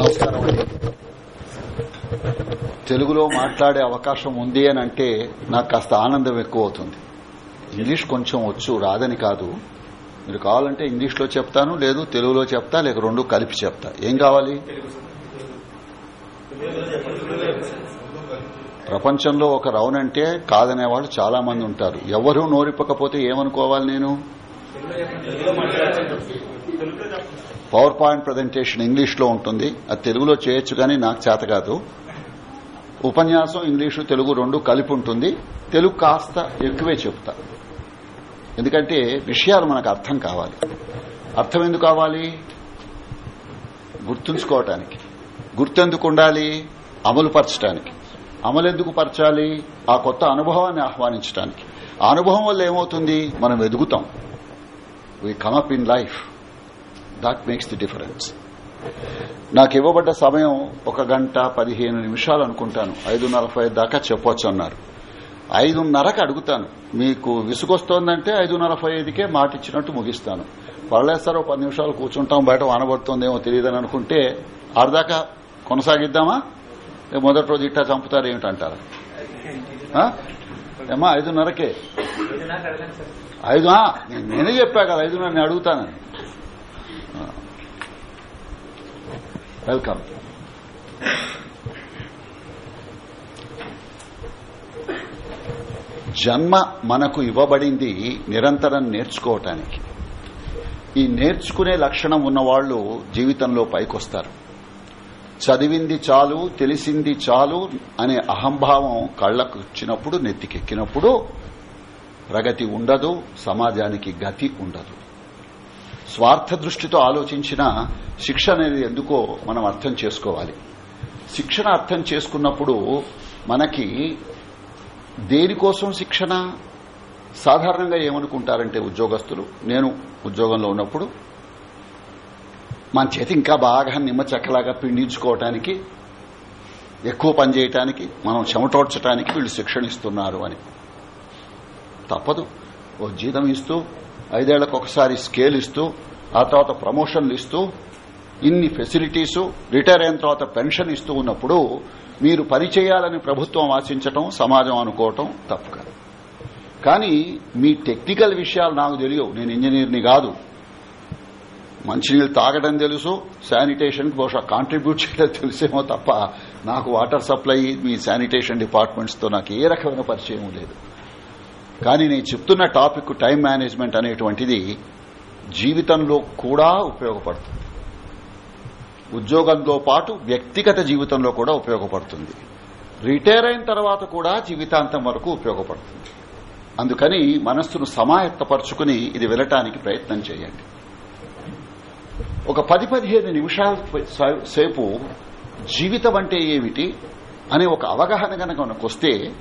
నమస్కారం అండి. తెలుగులో మాట్లాడే అవకాశం ఉంది అని అంటే నాకు కాస్త ఆనందం ఎక్కువ అవుతుంది ఇంగ్లీష్ కొంచెం వచ్చు రాదని కాదు. మీరు కావాలంటే ఇంగ్లీష్లో చెప్తాను లేదు తెలుగులో చెప్తా లేక రెండు కలిపి చెప్తా. ఏం కావాలి? ప్రపంచంలో ఒక రౌన్ అంటే కాదనే వాళ్ళు చాలా మంది ఉంటారు. ఎవరూ నోరిప్పకపోతే ఏమనుకోవాలి నేను? పవర్ పాయింట్ ప్రజెంటేషన్ ఇంగ్లీష్లో ఉంటుంది. అది తెలుగులో చేయొచ్చు కానీ నాకు చేత కాదు. ఉపన్యాసం ఇంగ్లీషు తెలుగు రెండు కలిపి ఉంటుంది. తెలుగు కాస్త ఎక్కువే చెప్తా. ఎందుకంటే విషయాలు మనకు అర్థం కావాలి. అర్థం ఎందుకు కావాలి? గుర్తుంచుకోవటానికి. గుర్తెందుకు ఉండాలి? అమలు పరచడానికి అమలు ఎందుకు పరచాలి? ఆ కొత్త అనుభవాన్ని ఆహ్వానించడానికి ఆ అనుభవం వల్ల ఏమవుతుంది? మనం ఎదుగుతాం. We come up in life that makes the difference నాకు ఇవ్వబడ్డ సమయం ఒక గంట పదిహేను నిమిషాలు అనుకుంటాను. ఐదు నలభై దాకా చెప్పొచ్చు అన్నారు. ఐదున్నరకు అడుగుతాను. మీకు విసుగొస్తోందంటే ఐదు నలభై ఐదుకే మాట ఇచ్చినట్టు ముగిస్తాను పర్లేస్తారు పది నిమిషాలు కూర్చుంటాం బయట వానబడుతోందేమో తెలియదని అనుకుంటే ఆరుదాకా కొనసాగిద్దామా? మొదటి రోజు ఇట్టా చంపుతారు ఏమిటంటారా? ఏమా ఐదున్నరకే? ఐదు నేనే చెప్పా కదా ఐదున్నర నేను అడుగుతానని. వెల్కమ్. జన్మ మనకు ఇవ్వబడింది నిరంతరం నేర్చుకోవటానికి. ఈ నేర్చుకునే లక్షణం ఉన్నవాళ్ళు జీవితంలో పైకొస్తారు. చదివింది చాలు తెలిసింది చాలు అనే అహంభావం కళ్ళకు వచ్చినప్పుడు నెత్తికెక్కినప్పుడు ప్రగతి ఉండదు సమాజానికి గతి ఉండదు. స్వార్థ దృష్టితో ఆలోచించిన శిక్ష అనేది ఎందుకో మనం అర్థం చేసుకోవాలి. శిక్షణ అర్థం చేసుకున్నప్పుడు మనకి దేనికోసం శిక్షణ? సాధారణంగా ఏమనుకుంటారంటే ఉద్యోగస్తులు నేను ఉద్యోగంలో ఉన్నప్పుడు మన చేతి ఇంకా బాగా నిమ్మ చెక్కలాగా పిండించుకోవటానికి ఎక్కువ పనిచేయటానికి మనం చెమటోడ్చడానికి వీళ్ళు శిక్షణ ఇస్తున్నారు అని. తప్పదు. ఓ జీతం ఇస్తూ ఐదేళ్ళకు ఒకసారి స్కేల్ ఇస్తూ ఆ తర్వాత ప్రమోషన్లు ఇస్తూ ఇన్ని ఫెసిలిటీసు రిటైర్ అయిన తర్వాత పెన్షన్ ఇస్తూ ఉన్నప్పుడు మీరు పనిచేయాలని ప్రభుత్వం ఆశించటం సమాజం అనుకోవటం తప్పు కాదు. కానీ మీ టెక్నికల్ విషయాలు నాకు తెలియవు. నేను ఇంజనీర్ని కాదు. మంచినీళ్ళు తాగడం తెలుసు శానిటేషన్ బహుశా కాంట్రిబ్యూట్ చేయడం తెలిసేమో తప్ప నాకు వాటర్ సప్లై మీ శానిటేషన్ డిపార్ట్మెంట్స్తో నాకు ఏ రకమైన పరిచయం లేదు. కానీ నేను చెప్తున్న టాపిక్ టైం మేనేజ్మెంట్ అనేటువంటిది జీవితంలో కూడా ఉపయోగపడుతుంది. ఉద్యోగంతో పాటు వ్యక్తిగత జీవితంలో కూడా ఉపయోగపడుతుంది. రిటైర్ అయిన తర్వాత కూడా జీవితాంతం వరకు ఉపయోగపడుతుంది. అందుకని మనస్సును సమాయత్తపరుచుకుని ఇది వినటానికి ప్రయత్నం చేయండి. ఒక పది పదిహేను నిమిషాల సేపు జీవితం అంటే ఏమిటి అనే ఒక అవగాహన కనుక మనకొస్తే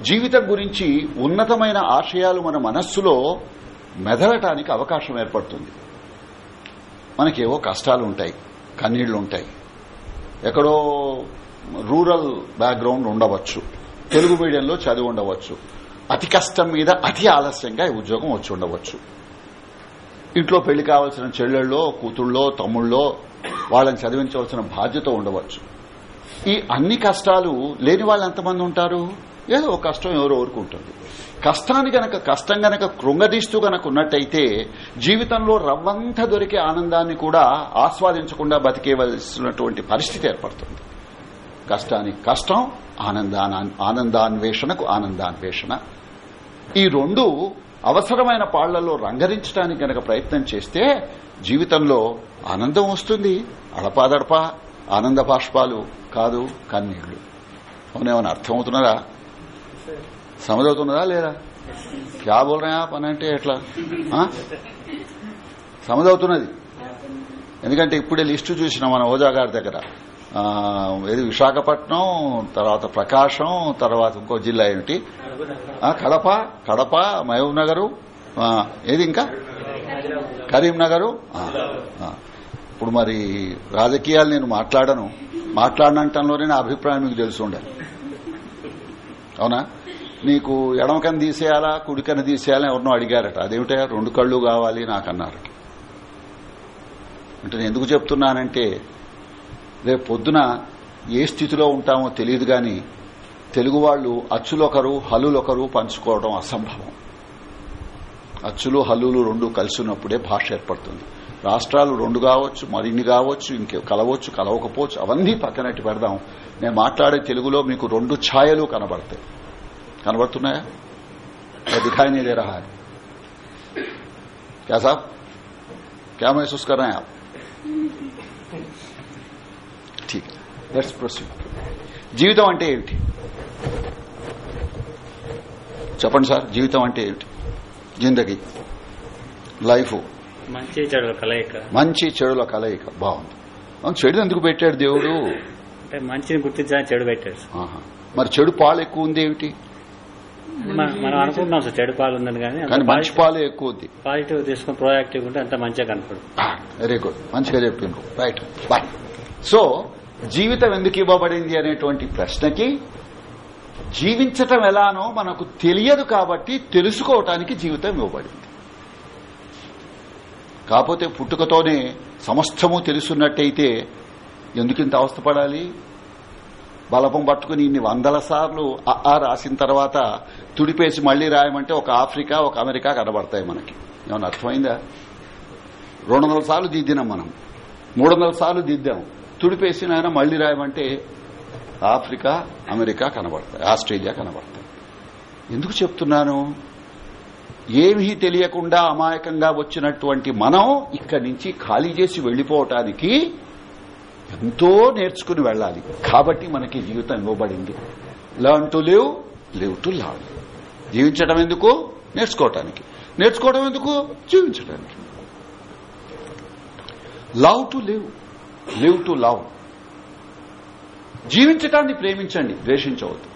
జీవితం గురించి ఉన్నతమైన ఆశయాలు మన మనస్సులో మెదలటానికి అవకాశం ఏర్పడుతుంది. మనకేవో కష్టాలు ఉంటాయి కన్నీళ్ళు ఉంటాయి. ఎక్కడో రూరల్ బ్యాక్గ్రౌండ్ ఉండవచ్చు తెలుగు మీడియంలో చదివి ఉండవచ్చు అతి కష్టం మీద అతి ఆలస్యంగా ఈ ఉద్యోగం వచ్చి ఉండవచ్చు. ఇంట్లో పెళ్ళి కావాల్సిన చెల్లెళ్ళో కూతుళ్ళో తమ్ముళ్ళో వాళ్ళని చదివించవలసిన బాధ్యత ఉండవచ్చు. ఈ అన్ని కష్టాలు లేని వాళ్ళు ఎంతమంది ఉంటారు? ఏదో ఒక కష్టం ఎవరో ఊరుకుంటుంది కష్టాన్ని గనక కష్టం గనక కృంగదీస్తూ గనక ఉన్నట్టయితే జీవితంలో రవ్వంత దొరికే ఆనందాన్ని కూడా ఆస్వాదించకుండా బతికేవలసినటువంటి పరిస్థితి ఏర్పడుతుంది. కష్టానికి కష్టం ఆనందాన ఆనందాన్వేషణకు ఆనందాన్వేషణ. ఈ రెండు అవసరమైన పాళ్ళలో రంగరించడానికి గనక ప్రయత్నం చేస్తే జీవితంలో ఆనందం వస్తుంది. అడపాదడపా ఆనంద బాష్పాలు కాదు కన్నీళ్ళు అవునేమన్నా అర్థమవుతున్నారా? సమజవుతున్నదా లేదా? క్యా బోల్ పని అంటే ఎట్లా? సమదవుతున్నది. ఎందుకంటే ఇప్పుడే లిస్టు చూసిన మన ఓజా గారి దగ్గర. ఏది విశాఖపట్నం తర్వాత ప్రకాశం తర్వాత ఇంకో జిల్లా ఏమిటి? కడప కడప మహబూబ్ నగరు ఏది ఇంకా? కరీంనగరు. ఇప్పుడు మరి రాజకీయాలు నేను మాట్లాడను. మాట్లాడనంటంలోనే నా అభిప్రాయం మీకు తెలిసి ఉండాలి. అవునా? నీకు ఎడమకని తీసేయాలా కుడికని తీసేయాలని ఎవరినో అడిగారట. అదేమిటా రెండు కళ్ళు కావాలి నాకు అన్నారు అంటే నేను ఎందుకు చెప్తున్నానంటే రేపు పొద్దున ఏ స్థితిలో ఉంటామో తెలియదు గాని తెలుగు వాళ్ళు అచ్చులొకరు హలులొకరు పంచుకోవడం అసంభవం. అచ్చులు హల్లులు రెండు కలిసి ఉన్నప్పుడే భాష ఏర్పడుతుంది. రాష్ట్రాలు రెండు కావచ్చు మరిన్ని కావచ్చు ఇంకే కలవచ్చు కలవకపోవచ్చు అవన్నీ పక్కనట్టు పెడదాం నేను మాట్లాడే తెలుగులో మీకు రెండు ఛాయలు కనబడతాయి కనబడుతున్నాయా या दिखाई नहीं दे रहा है क्या साहब क्या महसूस कर रहे हैं आप ठीक है लेट्स प्रोसीड జీవితం అంటే ఏమిటి చెప్పండి సార్ జీవితం అంటే ఏమిటి జిందగీ లైఫ్ మంచి చెడు కలయిక. మంచి చెడుల కలయిక బాగుంది. చెడు ఎందుకు పెట్టాడు దేవుడు? అంటే మంచిని గుర్తించడానికి చెడు పెట్టాడు. మరి చెడు పాలు ఎక్కువ ఉంది ఏమిటి? మన- అనుకుంటున్నాం సార్ చెడు పాలు ఉందని కానీ మంచి పాలు ఎక్కువ ఉంది. పాజిటివ్ తీసుకుని ప్రోయాక్టివ్ ఉంటే అంత మంచిగా కనపడు వెరీ గుడ్ మంచిగా చెప్పిండ్రు రైట్ బాయ్ సో జీవితం ఎందుకు ఇవ్వబడింది అనేటువంటి ప్రశ్నకి జీవించటం ఎలానో మనకు తెలియదు కాబట్టి తెలుసుకోవటానికి జీవితం ఇవ్వబడింది. కాకపోతే పుట్టుకతోనే సమస్తము తెలుసున్నట్టయితే ఎందుకు ఇంత అవస్థపడాలి? బలపం పట్టుకుని ఇన్ని వందల సార్లు ఆ రాసిన తర్వాత తుడిపేసి మళ్ళీ రాయమంటే ఒక ఆఫ్రికా ఒక అమెరికా కనబడతాయి మనకి. ఏమన్నా అర్థమైందా? రెండు వందల సార్లు దిద్దినాం మనం. మూడు వందల సార్లు దిద్దాం. తుడిపేసి నాయన మళ్ళీ రాయమంటే ఆఫ్రికా అమెరికా కనబడతాయి ఆస్ట్రేలియా కనబడతాయి. ఎందుకు చెప్తున్నాను? ఏమీ తెలియకుండా అమాయకంగా వచ్చినటువంటి మనం ఇక్కడి నుంచి ఖాళీ చేసి వెళ్ళిపోవటానికి ఎంతో నేర్చుకుని వెళ్ళాలి. కాబట్టి మనకి జీవితం ఇవ్వబడింది. Learn to live live to learn జీవించడం ఎందుకు? నేర్చుకోవటానికి. నేర్చుకోవడం ఎందుకు? జీవించడానికి love to live live to love జీవించటాన్ని ప్రేమించండి ద్వేషించవద్దు.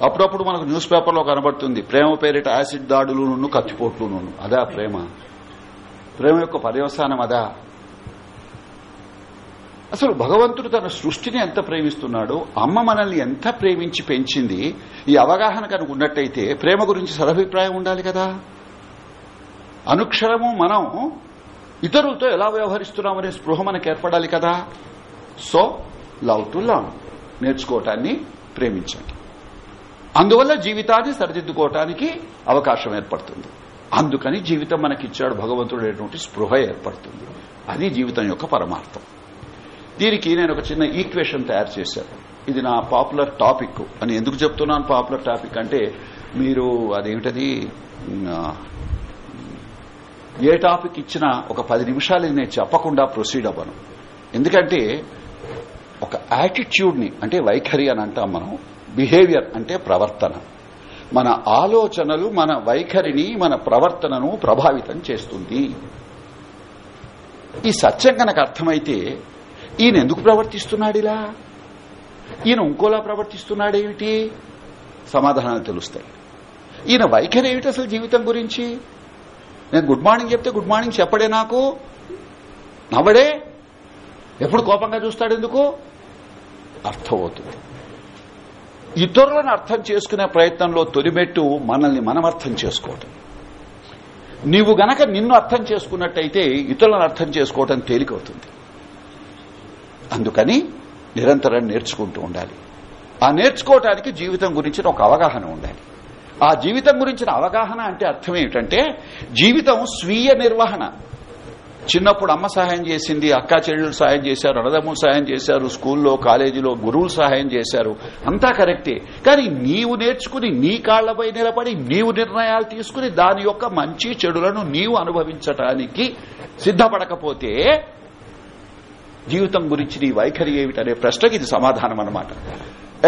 అప్పుడప్పుడు మనకు న్యూస్ పేపర్లో కనబడుతుంది ప్రేమ పేరిట యాసిడ్ దాడులు కత్తిపోట్లు అదా ప్రేమ. ప్రేమ యొక్క పర్యవసానం అదా? అసలు భగవంతుడు తన సృష్టిని ఎంత ప్రేమిస్తున్నాడో? అమ్మ మనల్ని ఎంత ప్రేమించి పెంచింది? ఈ అవగాహన కనుక ఉన్నట్టయితే ప్రేమ గురించి సదభిప్రాయం ఉండాలి కదా? అనుక్షరము మనం ఇతరులతో ఎలా వ్యవహరిస్తున్నామనే స్పృహ మనకు ఏర్పడాలి కదా? సో లవ్ టు లవ్ నేర్చుకోవటాన్ని ప్రేమించండి. అందువల్ల జీవితాన్ని సరిదిద్దుకోవటానికి అవకాశం ఏర్పడుతుంది. అందుకని జీవితం మనకిచ్చాడు భగవంతుడు అనేటువంటి స్పృహ ఏర్పడుతుంది. అది జీవితం యొక్క పరమార్థం. దీనికి నేను ఒక చిన్న ఈక్వేషన్ తయారు చేశాను. ఇది నా పాపులర్ టాపిక్ అని ఎందుకు చెప్తున్నాను పాపులర్ టాపిక్ అంటే మీరు అదేమిటది? ఏ టాపిక్ ఇచ్చినా ఒక పది నిమిషాలు నేను చెప్పకుండా ప్రొసీడ్ అవ్వను. ఎందుకంటే ఒక యాటిట్యూడ్ని అంటే వైఖరి అని అంటాం మనం బిహేవియర్ అంటే ప్రవర్తన. మన ఆలోచనలు మన వైఖరిని మన ప్రవర్తనను ప్రభావితం చేస్తుంది. ఈ సత్యం కనుక అర్థమైతే ఈయన ఎందుకు ప్రవర్తిస్తున్నాడు ఇలా? ఈయన ఇంకోలా ప్రవర్తిస్తున్నాడేమిటి సమాధానాలు తెలుస్తాయి. ఈయన వైఖరి ఏమిటి అసలు జీవితం గురించి? నేను గుడ్ మార్నింగ్ చెప్తే గుడ్ మార్నింగ్ చెప్పడే నాకు? నవ్వడే? ఎప్పుడు కోపంగా చూస్తాడు ఎందుకు? అర్థమవుతుంది. ఇతరులను అర్థం చేసుకునే ప్రయత్నంలో తొలిమెట్టు మనల్ని మనం అర్థం చేసుకోవటం. నీవు గనక నిన్ను అర్థం చేసుకున్నట్టయితే ఇతరులను అర్థం చేసుకోవటం తేలికవుతుంది. అందుకని నిరంతరం నేర్చుకుంటూ ఉండాలి. ఆ నేర్చుకోవటానికి జీవితం గురించిన ఒక అవగాహన ఉండాలి. ఆ జీవితం గురించిన అవగాహన అంటే అర్థం ఏమిటంటే జీవితం స్వీయ నిర్వహణ. చిన్నప్పుడు అమ్మ సహాయం చేసింది అక్కా చెల్లెలు సహాయం చేశారు అన్నదమ్ములు సహాయం చేశారు స్కూల్లో కాలేజీలో గురువులు సహాయం చేశారు. అంతా కరెక్టే. కానీ నీవు నేర్చుకుని నీ కాళ్ళపై నిలబడి నీవు నిర్ణయాలు తీసుకుని దాని యొక్క మంచి చెడులను నీవు అనుభవించటానికి సిద్ధపడకపోతే జీవితం గురించి నీ వైఖరి ఏమిటనే ప్రశ్నకి ఇది సమాధానం అనమాట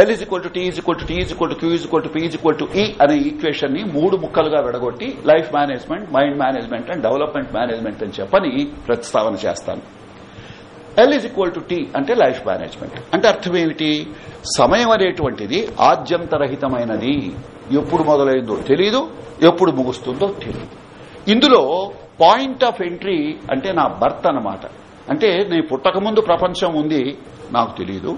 L is equal to T is equal to T is equal to Q is equal to P is equal to E అనే ఈక్వేషన్ని మూడు ముక్కలుగా విడగొట్టి life management mind management and development management అని చెప్పని ప్రతిస్తావన చేస్తాను. L is equal to T అంటే లైఫ్ మేనేజ్మెంట్ అంటే అర్థం ఏమిటి? సమయం అనేటువంటిది ఆద్యంతరహితమైనది. ఎప్పుడు మొదలైందో తెలియదు ఎప్పుడు ముగుస్తుందో తెలియదు ఇందులో పాయింట్ ఆఫ్ ఎంట్రీ అంటే నా బర్త్ అన్నమాట. అంటే నేను పుట్టకముందు ప్రపంచం ఉంది నాకు తెలియదు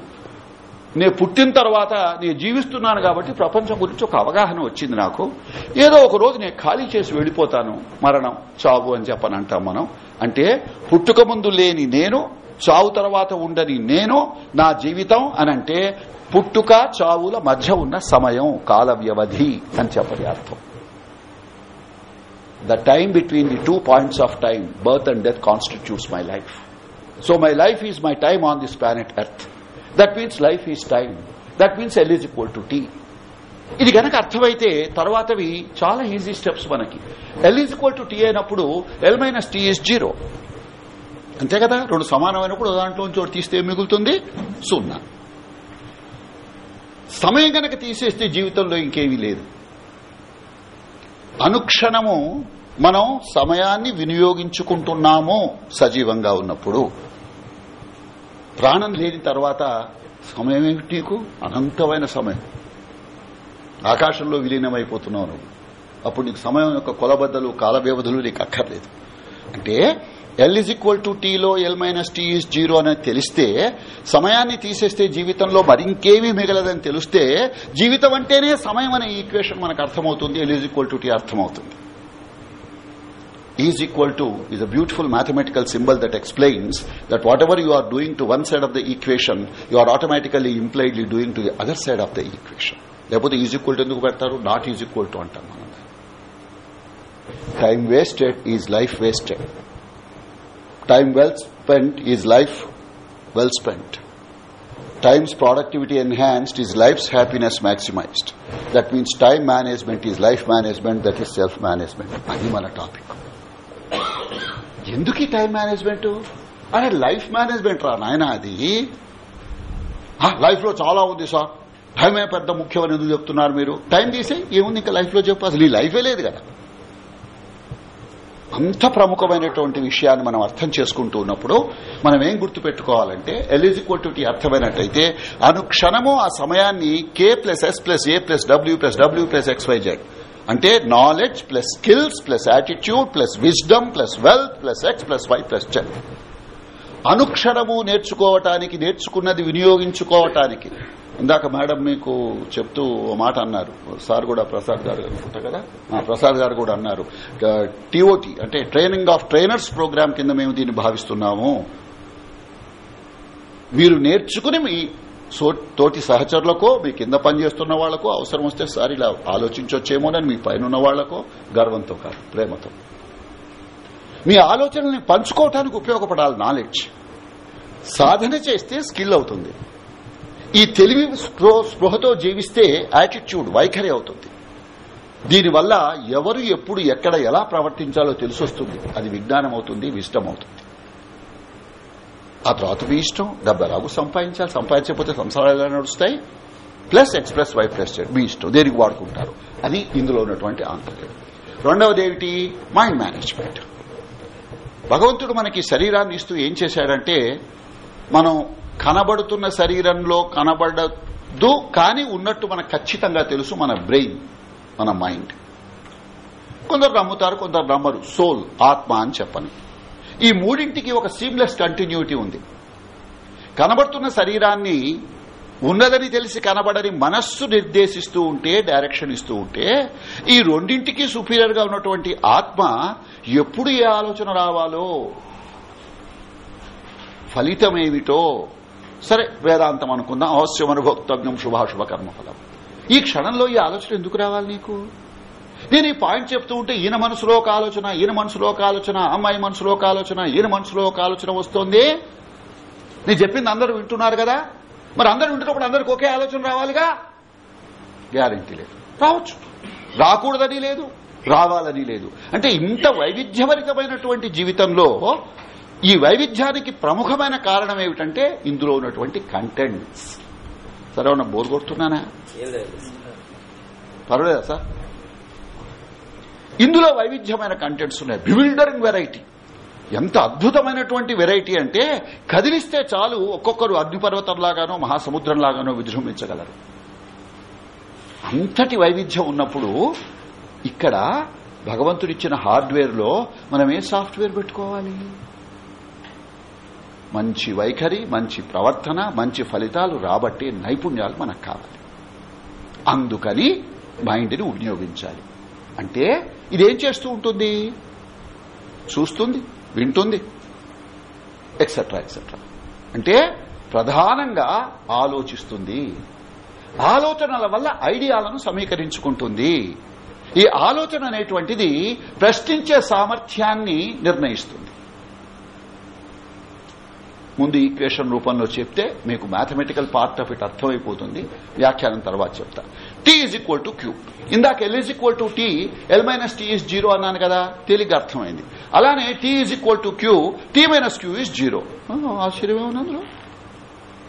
నేను పుట్టిన తర్వాత నేను జీవిస్తున్నాను కాబట్టి ప్రపంచం గురించి ఒక అవగాహన వచ్చింది నాకు. ఏదో ఒక రోజు నేను ఖాళీ చేసి వెళ్ళిపోతాను. మరణం చావు అని చెప్పని అంటాం మనం. అంటే పుట్టుక ముందు లేని నేను చావు తర్వాత ఉండని నేను నా జీవితం అనంటే పుట్టుక చావుల మధ్య ఉన్న సమయం కాల వ్యవధి అని చెప్పని అర్థం. The time between the two points of time birth and death constitutes my life so my life is my time on this planet earth that means life is time that means L is equal to T ఇది గనక అర్థమైతే తర్వాతవి చాలా easy steps మనకి. L is equal to T అయినప్పుడు L minus T is zero అంతే కదా? రెండు సమానమైనప్పుడు దాంట్లోంచి ఒకటి తీస్తే మిగులుతుంది? సున్నా. సమయం గనక తీసేస్తే జీవితంలో ఇంకేమీ లేదు. అనుక్షణము మనం సమయాన్ని వినియోగించుకుంటున్నాము సజీవంగా ఉన్నప్పుడు. ప్రాణం లేని తర్వాత సమయం ఏమిటి నీకు? అనంతమైన సమయం. ఆకాశంలో విలీనమైపోతున్నావు నువ్వు. అప్పుడు నీకు సమయం యొక్క కొలబద్దలు కాల వ్యవధులు నీకు అక్కర్లేదు. అంటే ఎల్ ఇజ్ ఈక్వల్ టు టీలో L minus T is zero అనేది తెలిస్తే సమయాన్ని తీసేస్తే జీవితంలో మరింకేమీ మిగలదని తెలిస్తే జీవితం అంటేనే సమయం అనే ఈక్వేషన్ మనకు అర్థమవుతుంది. L is equal to T అర్థమవుతుంది. is equal to is a beautiful mathematical symbol that explains that whatever you are doing to one side of the equation you are automatically impliedly doing to the other side of the equation లేకపోతే is equal to ఎందుకు పెడతారు not is equal to అంటాం మనం time wasted is life wasted time well spent is life well spent time's productivity enhanced is life's happiness maximized that means time management is life management that is self management అది మన topic ఎందుకు ఈ time management? అరే life management రా నాయన అది. లైఫ్లో చాలా ఉంది సార్. టైమే పెద్ద ముఖ్యమని ఎందుకు చెప్తున్నారు మీరు? టైం తీసే ఏముంది ఇంకా లైఫ్లో చెప్పు. అసలు ఈ లైఫే లేదు కదా. అంత ప్రముఖమైనటువంటి విషయాన్ని మనం అర్థం చేసుకుంటూ ఉన్నప్పుడు మనం ఏం గుర్తుపెట్టుకోవాలంటే ఎలిజిక్వల్ టు అర్థమైనట్టయితే అనుక్షణము ఆ సమయాన్ని K plus S plus A plus W plus W plus X Y Z అంటే knowledge plus skills plus attitude plus wisdom plus wealth plus X plus Y plus Z అనుక్షణము నేర్చుకోవటానికి నేర్చుకున్నది వినియోగించుకోవటానికి. ఇందాక మేడం మీకు చెప్తూ ఓ మాట అన్నారు. సార్ కూడా ప్రసాద్ గారు అనుకుంటా కదా? ప్రసాద్ గారు కూడా అన్నారు. టీఓటీ అంటే ట్రైనింగ్ ఆఫ్ ట్రైనర్స్ ప్రోగ్రామ్ కింద మేము దీన్ని భావిస్తున్నాము. మీరు నేర్చుకుని మీ సో- తోటి సహచరులకో మీ కింద పనిచేస్తున్న వాళ్ళకో అవసరం వస్తే సార్ ఇలా ఆలోచించొచ్చేమోనని మీ పైన ఉన్న వాళ్ళకో గర్వంతో కాదు ప్రేమతో. మీ ఆలోచనల్ని పంచుకోవటానికి ఉపయోగపడాలి నాలెడ్జ్. సాధన చేస్తే స్కిల్ అవుతుంది. ఈ తెలివి స్పృహ- స్పృహతో జీవిస్తే యాటిట్యూడ్ వైఖరి అవుతుంది. దీనివల్ల ఎవరు ఎప్పుడు ఎక్కడ ఎలా ప్రవర్తించాలో తెలిసొస్తుంది. అది విజ్ఞానం అవుతుంది విష్టం అవుతుంది ఆ తర్వాత మీ ఇష్టం. డబ్బు ఎలాగో సంపాదించాలి. సంపాదించకపోతే సంసారాలు ఎలా నడుస్తాయి? Plus X plus Y plus Z మీ ఇష్టం. దేనికి వాడుకుంటారు? అది ఇందులో ఉన్నటువంటి ఆంతర్యం. రెండవది ఏమిటి? Mind management. భగవంతుడు మనకి శరీరాన్ని ఇస్తూ ఏం చేశాడంటే మనం కనబడుతున్న శరీరంలో కనబడదు కానీ ఉన్నట్టు మనకు ఖచ్చితంగా తెలుసు మన బ్రెయిన్ మన మైండ్. కొందరు నమ్ముతారు కొందరు నమ్మరు. సోల్ ఆత్మ అని చెప్పని. ఈ మూడింటికి ఒక సీమ్లెస్ కంటిన్యూటీ ఉంది. కనబడుతున్న శరీరాన్ని ఉన్నదని తెలిసి కనబడని మనస్సు నిర్దేశిస్తూ ఉంటే డైరెక్షన్ ఇస్తూ ఉంటే ఈ రెండింటికి సుపీరియర్గా ఉన్నటువంటి ఆత్మ ఎప్పుడు ఏ ఆలోచన రావాలో ఫలితమేమిటో సరే వేదాంతం అనుకుందాం అవశ్యం అనుభోక్తజ్ఞం శుభాశుభ కర్మఫలం ఈ క్షణంలో ఈ ఆలోచన ఎందుకు రావాలి నీకు? నేను ఈ పాయింట్ చెప్తూ ఉంటే ఈయన మనసులో ఒక ఆలోచన ఈయన మనసులో ఒక ఆలోచన అమ్మాయి మనసులో ఒక ఆలోచన ఈయన మనసులో ఒక ఆలోచన వస్తోంది. నేను చెప్పింది అందరూ వింటున్నారు కదా? మరి అందరూ వింటున్నప్పుడు అందరికి ఒకే ఆలోచన రావాలిగా? గ్యారంటీ లేదు. రావచ్చు. రాకూడదని లేదు రావాలని లేదు. అంటే ఇంత వైవిధ్యభరితమైనటువంటి జీవితంలో ఈ వైవిధ్యానికి ప్రముఖమైన కారణం ఏమిటంటే ఇందులో ఉన్నటువంటి కంటెంట్స్ సరే ఏమన్నా బోర్ కొడుతున్నానా? పర్వాలేదా సార్? ఇందులో వైవిధ్యమైన కంటెంట్స్ ఉన్నాయి. బివిల్డరింగ్ వెరైటీ ఎంత అద్భుతమైనటువంటి వెరైటీ అంటే కదిలిస్తే చాలు ఒక్కొక్కరు అగ్నిపర్వతంలాగానో మహాసముద్రంలాగానో విజృంభించగలరు. అంతటి వైవిధ్యం ఉన్నప్పుడు ఇక్కడ భగవంతుడిచ్చిన హార్డ్వేర్లో మనం ఏ సాఫ్ట్వేర్ పెట్టుకోవాలి? మంచి వైఖరి మంచి ప్రవర్తన మంచి ఫలితాలు రాబట్టే నైపుణ్యాలు మనకు కావాలి. అందుకని మైండ్ని వినియోగించాలి. అంటే ఇదేం చేస్తూ ఉంటుంది? చూస్తుంది వింటుంది ఎక్సెట్రా ఎక్సెట్రా అంటే ప్రధానంగా ఆలోచిస్తుంది. ఆలోచనల వల్ల ఐడియాలను సమీకరించుకుంటుంది. ఈ ఆలోచన అనేటువంటిది ప్రశ్నించే సామర్థ్యాన్ని నిర్ణయిస్తుంది. ముందు ఈక్వేషన్ రూపంలో చెప్తే మీకు మ్యాథమెటికల్ పార్ట్ ఆఫ్ ఇట్ అర్థమైపోతుంది. వ్యాఖ్యానం తర్వాత చెప్తా. T is equal to Q ఇందాక L is equal to T L minus T is zero అన్నాను కదా తేలిగ్ అర్థమైంది. అలానే T is equal to Q T minus Q is zero ఆశ్చర్యమే ఆశ్చర్యమేమో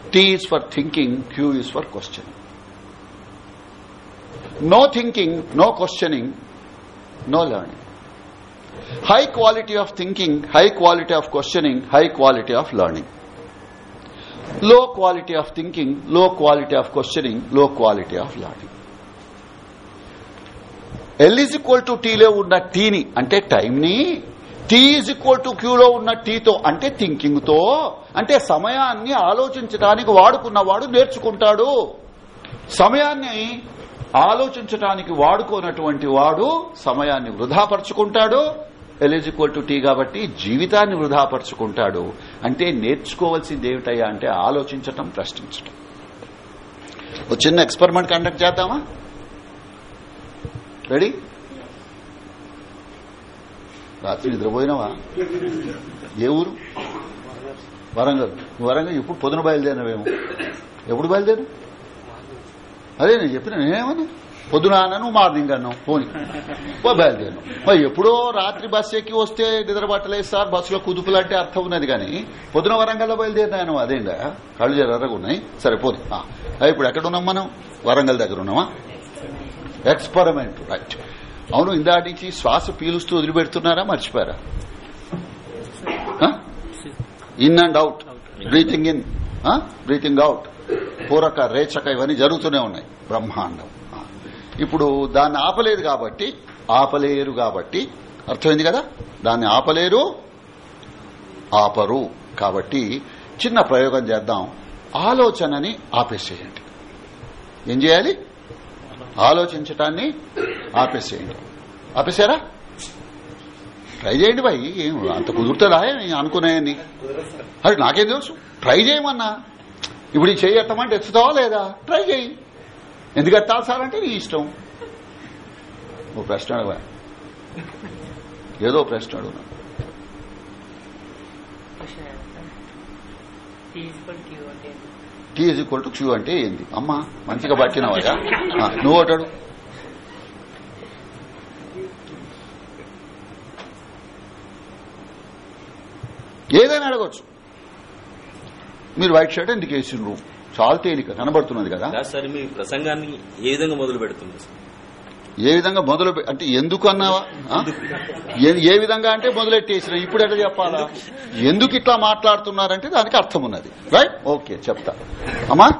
T T is for thinking Q is for questioning no thinking no questioning no learning high quality of thinking high quality of questioning high quality of లర్నింగ్లో quality of థింకింగ్లో quality of క్వశ్చనింగ్లో quality of learning L is equal to టీలో ఉన్న టీని అంటే టైంని tea is equal to క్యూలో ఉన్న టీతో అంటే థింకింగ్తో అంటే సమయాన్ని ఆలోచించడానికి వాడుకున్నవాడు నేర్చుకుంటాడు. సమయాన్ని ఆలోచించటానికి వాడుకోనటువంటి వాడు సమయాన్ని వృధాపరుచుకుంటాడు ఎలిజిక్వల్ టు టీ కాబట్టి జీవితాన్ని వృధాపరుచుకుంటాడు అంటే నేర్చుకోవాల్సింది ఏమిటయ్యా అంటే ఆలోచించటం ప్రశ్నించటం. ఒక చిన్న ఎక్స్పెరిమెంట్ కండక్ట్ చేద్దామా? రెడీ రాత్రి నిద్రపోయినావా? ఏ ఊరు? వరంగల్. వరంగల్ ఇప్పుడు పొద్దున బయలుదేరినవేమో? ఎప్పుడు బయలుదేరు? అదే నేను చెప్పిన నేనేమన్నా? పొద్దున అన్నాను మార్నింగ్ అన్నావు పోని. పో బయలుదేరాను మరి ఎప్పుడో రాత్రి బస్సు ఎక్కి వస్తే నిద్రపట్టలేదు సార్ బస్సులో కుదుపులంటే అర్థం ఉన్నది కానీ పొద్దున వరంగల్లో బయలుదేరినాను అదేంటా కళ్ళు జరగ ఉన్నాయి. సరే పోని. ఇప్పుడు ఎక్కడ ఉన్నాం మనం? వరంగల్ దగ్గర ఉన్నామా? ఎక్స్పెరిమెంట్ రైట్ అవును ఇందాటి నుంచి శ్వాస పీలుస్తూ వదిలిపెడుతున్నారా మర్చిపోయారా? In and out breathing in breathing out పూరక రేచక ఇవన్నీ జరుగుతూనే ఉన్నాయి. బ్రహ్మాండం. ఇప్పుడు దాన్ని ఆపలేదు కాబట్టి ఆపలేరు కాబట్టి అర్థమైంది కదా? దాన్ని ఆపలేరు ఆపరు. కాబట్టి చిన్న ప్రయోగం చేద్దాం. ఆలోచనని ఆపేసేయండి. ఏం చేయాలి? ఆలోచించటాన్ని ఆపేసేయండి. ఆపేశారా ట్రై చేయండి భయ్ ఏం అంత కుదురుతుందా? నేను అనుకున్నాయని అది నాకేం తెలుసు? ట్రై చేయమన్నా. ఇప్పుడు ఈ చెయ్యి ఎత్తమంటే ఎత్తుతావా లేదా? ట్రై చేయి. ఎందుకు ఎత్తాలి సార్ అంటే నీ ఇష్టం. ఓ ప్రశ్న అడగా ఏదో ప్రశ్న అడుగునా T is equal to Q అంటే ఏంది? అమ్మా మంచిగా పట్టినవయ్యా నువ్వు ఒకటాడు. ఏదైనా అడగచ్చు. మీరు వైట్ షర్ట్ ఎందుకు వేసిండ్రు? చాలా తేలిక కనబడుతున్నది కదా. కాదు సార్ మీ ప్రసంగాన్ని ఏ విధంగా మొదలు పెడుతుంది సార్ ఏ విధంగా మొదలు పె- అంటే ఎందుకు అన్నావా? ఏ- విధంగా అంటే మొదలెట్టేసిన? ఇప్పుడు ఎట్లా చెప్పాలా? ఎందుకు ఇట్లా మాట్లాడుతున్నారంటే దానికి అర్థం ఉన్నది. రైట్ ఓకే చెప్తా. అమ్మా?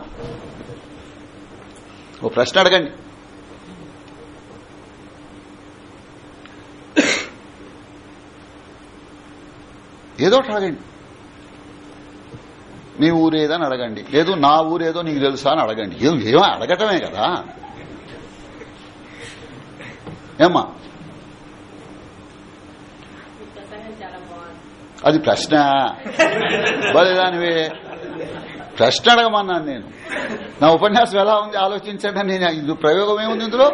ఓ ప్రశ్న అడగండి. ఏదో ఒకటి అడగండి. మీ ఊరేదని అడగండి. లేదు నా ఊరేదో నీకు తెలుసా అని అడగండి. ఏం ఏమో అడగటమే కదా. ఏమ్మా? అది ప్రశ్న. బలేదానివే. ప్రశ్న అడగమన్నాను నేను. నా ఉపన్యాసం ఎలా ఉంది ఆలోచించండి. నేను ఇది ప్రయోగం ఏముంది ఇందులో?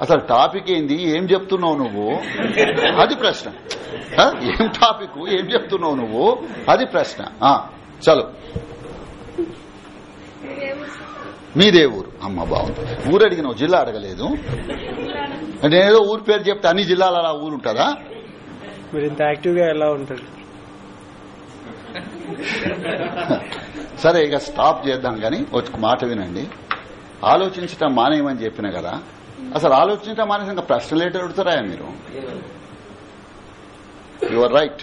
అసలు టాపిక్ ఏంది? ఏం చెప్తున్నావు నువ్వు? అది ప్రశ్న. ఆ? ఏం టాపిక్? ఏం చెప్తున్నావు నువ్వు? అది ప్రశ్న. ఆ, చలో. మీదే ఊరు. అమ్మ బాగుంది. ఊరు అడిగినావు జిల్లా అడగలేదు. అంటే ఏదో ఊరు పేరు చెప్తే అన్ని జిల్లాల అలా ఊరు ఉంటుందా మీరు ఇంత యాక్టివ్గా ఎలా ఉంటారు? సరే ఇక స్టాప్ చేద్దాం కానీ ఒక మాట వినండి. ఆలోచించటం మానేయమని చెప్పిన కదా. అసలు ఆలోచించటం మానేసి ఇంకా ప్రశ్నలు ఏంటో అడుగుతారా మీరు? You are right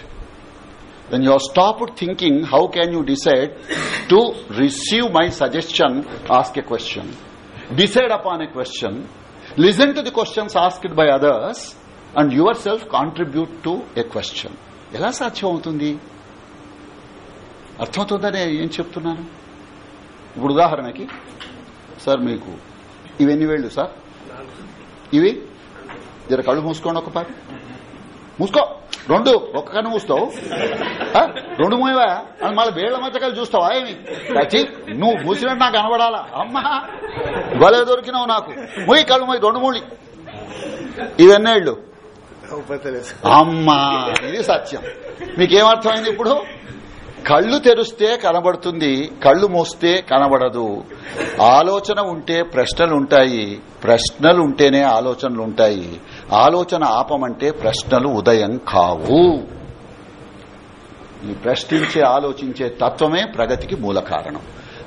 when you have stopped thinking how can you decide to receive my suggestion ask a question decide upon a question listen to the questions asked by others and yourself contribute to a question ఎలా సాధ్యం అవుతుంది అర్థమవుతుందనే ఏం చెప్తున్నాను ఇప్పుడు ఉదాహరణకి sir మీకు ఇవన్నీ వేళ్ళు సార్ ఇవి జర కళ్ళు మూసుకోండి ఒక పాటి మూసుకో. రెండు. ఒక్క కన్ను మూస్తావు రెండు మూయవా? అని మళ్ళీ వేళ్ళ మధ్యకాలు చూస్తావా ఏమి? చచ్చి నువ్వు మూసినట్టు నాకు కనబడాలా? అమ్మా! భలే దొరికినావు నాకు. మూయి కళ్ళు మూయి రెండు మూడి ఇవన్నేళ్ళు అమ్మా ఇది సత్యం. మీకేమర్థమైంది ఇప్పుడు? కళ్ళు తెరిస్తే కనబడుతుంది కళ్ళు మూస్తే కనబడదు. ఆలోచన ఉంటే ప్రశ్నలు ఉంటాయి ప్రశ్నలు ఉంటేనే ఆలోచన ఆపమంటే ప్రశ్నలు ఉదయం కావు. ఈ ప్రశ్నించే ఆలోచించే తత్వమే ప్రగతికి మూల కారణం.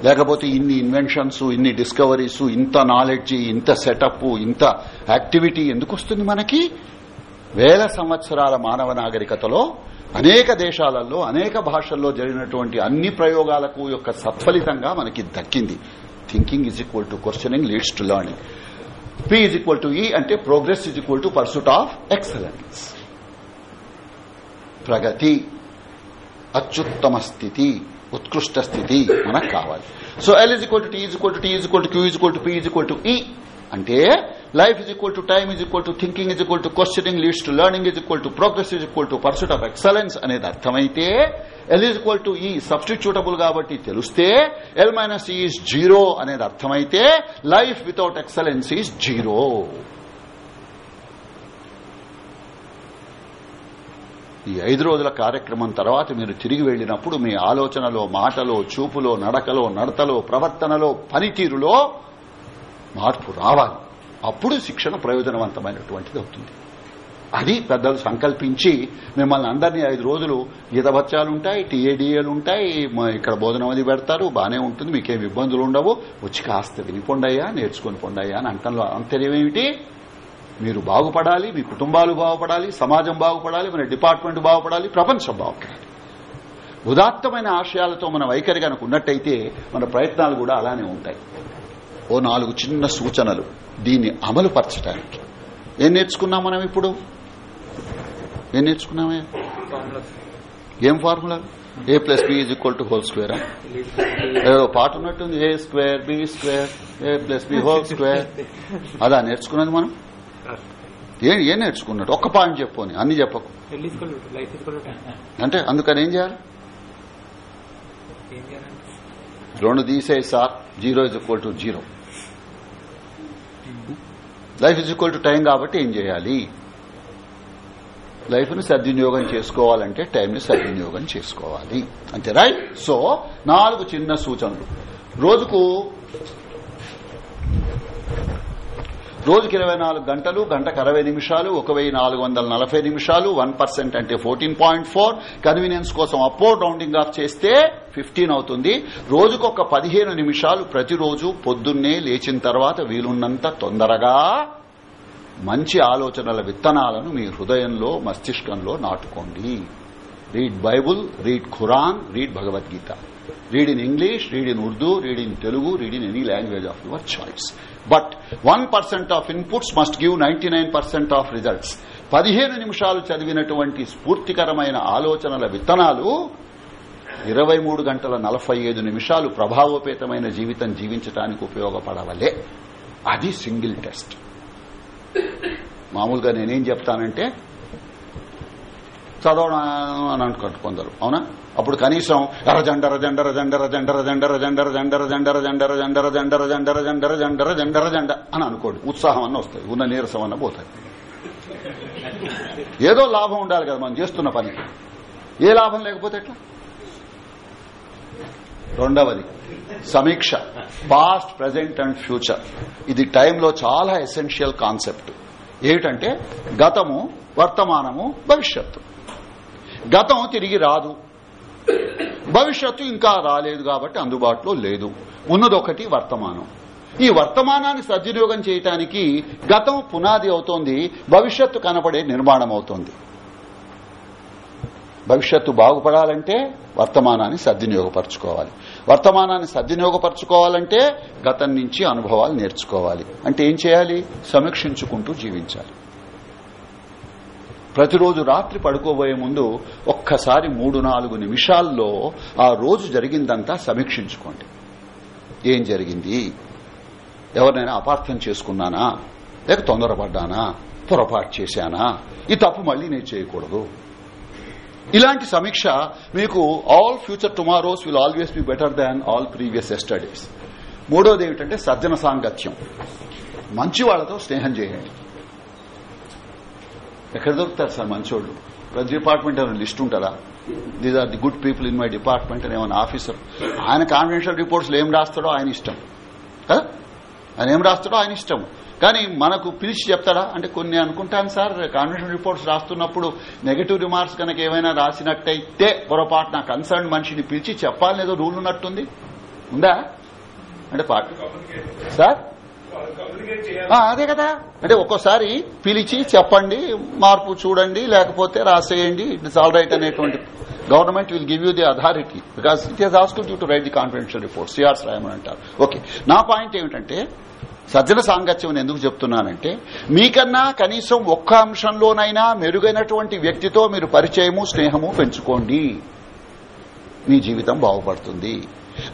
లేకపోతే ఇన్ని ఇన్వెన్షన్స్ ఇన్ని డిస్కవరీస్ ఇంత నాలెడ్జ్ ఇంత సెటప్ ఇంత యాక్టివిటీ ఎందుకు వస్తుంది మనకి? వేల సంవత్సరాల మానవ నాగరికతలో అనేక దేశాలలో అనేక భాషల్లో జరిగినటువంటి అన్ని ప్రయోగాలకు యొక్క సత్ఫలితంగా మనకి దక్కింది. Thinking is equal to questioning leads to learning P is equal to E అంటే progress is equal to pursuit of excellence ప్రగతి అత్యుత్తమ స్థితి ఉత్కృష్ట స్థితి మనకు కావాలి so L is equal to T is equal to T is equal to Q is equal to P is equal to E అంటే life is equal to time is equal to thinking is equal to questioning leads to learning is equal to progress is equal to pursuit of excellence అనేది అర్థమైతే L is equal to E substitutable కాబట్టి తెలిస్తే L minus is zero అనేది అర్థమైతే life without excellence is zero ఈ ఐదు రోజుల కార్యక్రమం తర్వాత మీరు తిరిగి వెళ్ళినప్పుడు మీ ఆలోచనలో మాటలో చూపులో నడకలో నడతలో ప్రవర్తనలో పనితీరులో మార్పు రావాలి. అప్పుడు శిక్షణ ప్రయోజనవంతమైనటువంటిది అవుతుంది. అది పెద్దలు సంకల్పించి మిమ్మల్ని అందరినీ ఐదు రోజులు ఉంటాయి టీఏడీఏలు ఉంటాయి ఇక్కడ భోజనం అది పెడతారు బానే ఉంటుంది మీకేం ఇబ్బందులు ఉండవు వచ్చి కాస్త వినిపొండయ్యా నేర్చుకుని పొండయ్యా అని అంటంలో అంతర్యం ఏమిటి మీరు బాగుపడాలి మీ కుటుంబాలు బాగుపడాలి సమాజం బాగుపడాలి మన డిపార్ట్మెంట్ బాగుపడాలి ప్రపంచం బాగుపడాలి. ఉదాత్తమైన ఆశయాలతో మన వైఖరి కనుక ఉన్నట్టయితే మన ప్రయత్నాలు కూడా అలానే ఉంటాయి. ఓ నాలుగు చిన్న సూచనలు దీన్ని అమలు పరచడానికి ఏం నేర్చుకున్నాం మనం ఇప్పుడు? ఏం నేర్చుకున్నామే? ఏం formula? A plus B is equal to whole square ఏదో పాట ఉన్నట్టుంది. A square B square A plus B whole square అదా నేర్చుకున్నది మనం? ఏం ఏం నేర్చుకున్నట్టు ఒక్క పాయింట్ చెప్పు అని అన్ని చెప్పకు. అంటే అందుకని ఏం చేయాలి? రెండు తీసే sir. Zero is equal to zero. Life is equal to time కాబట్టి ఏం చేయాలి? లైఫ్ని సద్వినియోగం చేసుకోవాలంటే టైం ని సద్వినియోగం చేసుకోవాలి. అంతే రైట్ సో నాలుగు చిన్న సూచనలు. రోజుకు రోజుకి ఇరవై నాలుగు గంటలు గంటకు అరవై నిమిషాలు ఒక వెయ్యి నాలుగు వందల నలభై నిమిషాలు వన్ పర్సెంట్ అంటే ఫోర్టీన్ పాయింట్ ఫోర్. కన్వీనియన్స్ కోసం అప్పో రౌండింగ్ ఆఫ్ చేస్తే ఫిఫ్టీన్ అవుతుంది. రోజుకొక పదిహేను నిమిషాలు ప్రతిరోజు పొద్దున్నే లేచిన తర్వాత వీలున్నంత తొందరగా మంచి ఆలోచనల విత్తనాలను మీ హృదయంలో మస్తిష్కంలో నాటుకోండి. Read Bible read Quran read Bhagavad Gita. Read in English read in Urdu read in Telugu read in any language of your choice but one percent of inputs must give ninety nine percent of results పదిహేను నిమిషాలు చదివినటువంటి స్పూర్తికరమైన ఆలోచనల విత్తనాలు ఇరవై మూడు గంటల నలభై నిమిషాలు ప్రభావోపేతమైన జీవితం జీవించడానికి ఉపయోగపడవలే. అది సింగిల్ టెస్ట్. మామూలుగా నేనేం చెప్తానంటే చదవడం అని అనుకుంటు కొందరు అవునా అప్పుడు కనీసం రజండ రజండ రజండ రజండ రజండ రజండ రజండ రజండ రజండ రజండ రజండ రజండ రజండ రజండ రజండ జెండ అని అనుకోండి ఉత్సాహం అన్న వస్తుంది ఉన్న నీరసం అన్న పోతాయి ఏదో లాభం ఉండాలి కదా మనం చేస్తున్న పని ఏ లాభం లేకపోతే ఎట్లా రెండవది సమీక్ష పాస్ట్ ప్రజెంట్ అండ్ ఫ్యూచర్ ఇది టైంలో చాలా ఎసెన్షియల్ కాన్సెప్ట్ ఏమిటంటే గతము వర్తమానము భవిష్యత్తు గతం తిరిగి రాదు. భవిష్యత్తు ఇంకా రాలేదు కాబట్టి అందుబాటులో లేదు. ఉన్నదొకటి వర్తమానం. ఈ వర్తమానాన్ని సద్వినియోగం చేయటానికి గతం పునాది అవుతోంది భవిష్యత్తు కనపడే నిర్మాణం అవుతోంది. భవిష్యత్తు బాగుపడాలంటే వర్తమానాన్ని సద్వినియోగపరచుకోవాలి. వర్తమానాన్ని సద్వినియోగపరచుకోవాలంటే గతం నుంచి అనుభవాలు నేర్చుకోవాలి. అంటే ఏం చేయాలి? సమీక్షించుకుంటూ జీవించాలి. ప్రతిరోజు రాత్రి పడుకోబోయే ముందు ఒక్కసారి మూడు నాలుగు నిమిషాల్లో ఆ రోజు జరిగిందంతా సమీక్షించుకోండి. ఏం జరిగింది? ఎవరినైనా అపార్థం చేసుకున్నానా? లేక తొందరపడ్డానా? పొరపాటు చేశానా? ఈ తప్పు మళ్ళీ నేను చేయకూడదు. ఇలాంటి సమీక్ష మీకు all future tomorrows will always be better than all previous studies మూడోది ఏమిటంటే సజ్జన సాంగత్యం. మంచి వాళ్ళతో స్నేహం చేయండి. ఎక్కడ దొరుకుతారు సార్ మంచోళ్ళు? ప్రతి డిపార్ట్మెంట్ ఏమైనా లిస్ట్ ఉంటుందా? These are the good people in my department అని ఏమైనా ఆఫీసర్? ఆయన కాన్ఫిడెన్షియల్ రిపోర్ట్స్ ఏం రాస్తాడో ఆయన ఇష్టం. కదా? ఆయన ఏం రాస్తాడో ఆయన ఇష్టం. కానీ మనకు పిలిచి చెప్తాడా? అంటే కొన్ని అనుకుంటాను సార్ కాన్ఫిడెన్షియల్ రిపోర్ట్స్ రాస్తున్నప్పుడు నెగటివ్ రిమార్క్స్ కనుక ఏమైనా రాసినట్టయితే పొరపాటు నా కన్సర్న్ మనిషిని పిలిచి చెప్పాలని ఏదో రూల్ ఉన్నట్టుంది. ఉందా? అంటే పాట సార్? అదే కదా. అంటే ఒక్కోసారి పిలిచి చెప్పండి మార్పు చూడండి లేకపోతే రాసేయండి ఇట్స్ ఆల్ రైట్ అనేటువంటి government will give you the authority because it is asked you to write the confidential report CRs రాయమని అంటారు. ఓకే నా పాయింట్ ఏమిటంటే సజ్జన సాంగత్యం అని ఎందుకు చెప్తున్నానంటే మీకన్నా కనీసం ఒక్క అంశంలోనైనా మెరుగైనటువంటి వ్యక్తితో మీరు పరిచయము స్నేహము పెంచుకోండి. మీ జీవితం బాగుపడుతుంది.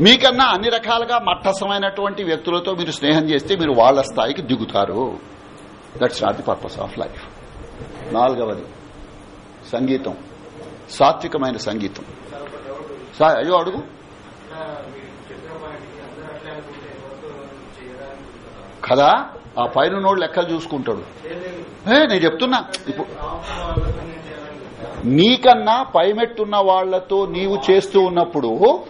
మీకన్నా అన్ని రకాలుగా మట్టసమైనటువంటి వ్యక్తులతో మీరు స్నేహం చేస్తే మీరు వాళ్ళ స్థాయికి దిగుతారు. That's not the purpose of life నాలుగవది సంగీతం. సాత్వికమైన సంగీతం. సా- అయ్యో అడుగు. కదా? ఆ పైన నోడు లెక్కలు చూసుకుంటాడు. ఏ నేను చెప్తున్నా. ఇప్పుడు నీకన్నా పైమెట్టున్న వాళ్ళతో నీవు చేస్తూ ఉన్నప్పుడు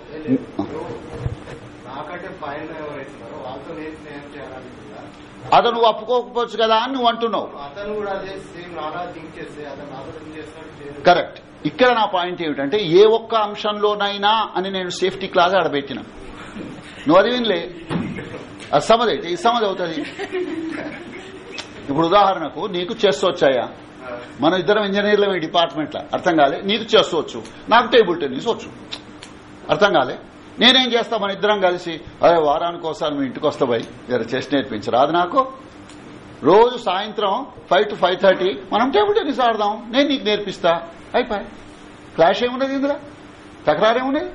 అతను నువ్వు అప్పుకోకపోవచ్చు కదా అని నువ్వు అంటున్నావు. కరెక్ట్. ఇక్కడ నా పాయింట్ ఏమిటంటే ఏ ఒక్క అంశంలోనైనా అని నేను సేఫ్టీ క్లాస్ ఆడబెట్టిన. నువ్వు అది వినలే? అది సమది అయితే ఇది సమది అవుతుంది. ఇప్పుడు ఉదాహరణకు నీకు చెస్ వచ్చాయా? మన ఇద్దరం ఇంజనీర్ల ఈ డిపార్ట్మెంట్ అర్థం కాలే? నీకు చెస్ వచ్చు నాకు టేబుల్ టెన్నిస్ వచ్చు. అర్థం కాలే. నేనేం చేస్తా మన ఇద్దరం కలిసి అదే వారానికి ఒకసారి మీ ఇంటికి వస్తా జర చెస్ నేర్పించరు అది నాకు. రోజు సాయంత్రం ఫైవ్ టు ఫైవ్ థర్టీ మనం టేబుల్ టెన్నిస్ ఆడదాం. నేను నీకు నేర్పిస్తా. అయిపోయి క్లాష్ ఏమున్నది ఇందులో? తకరారేమున్నది?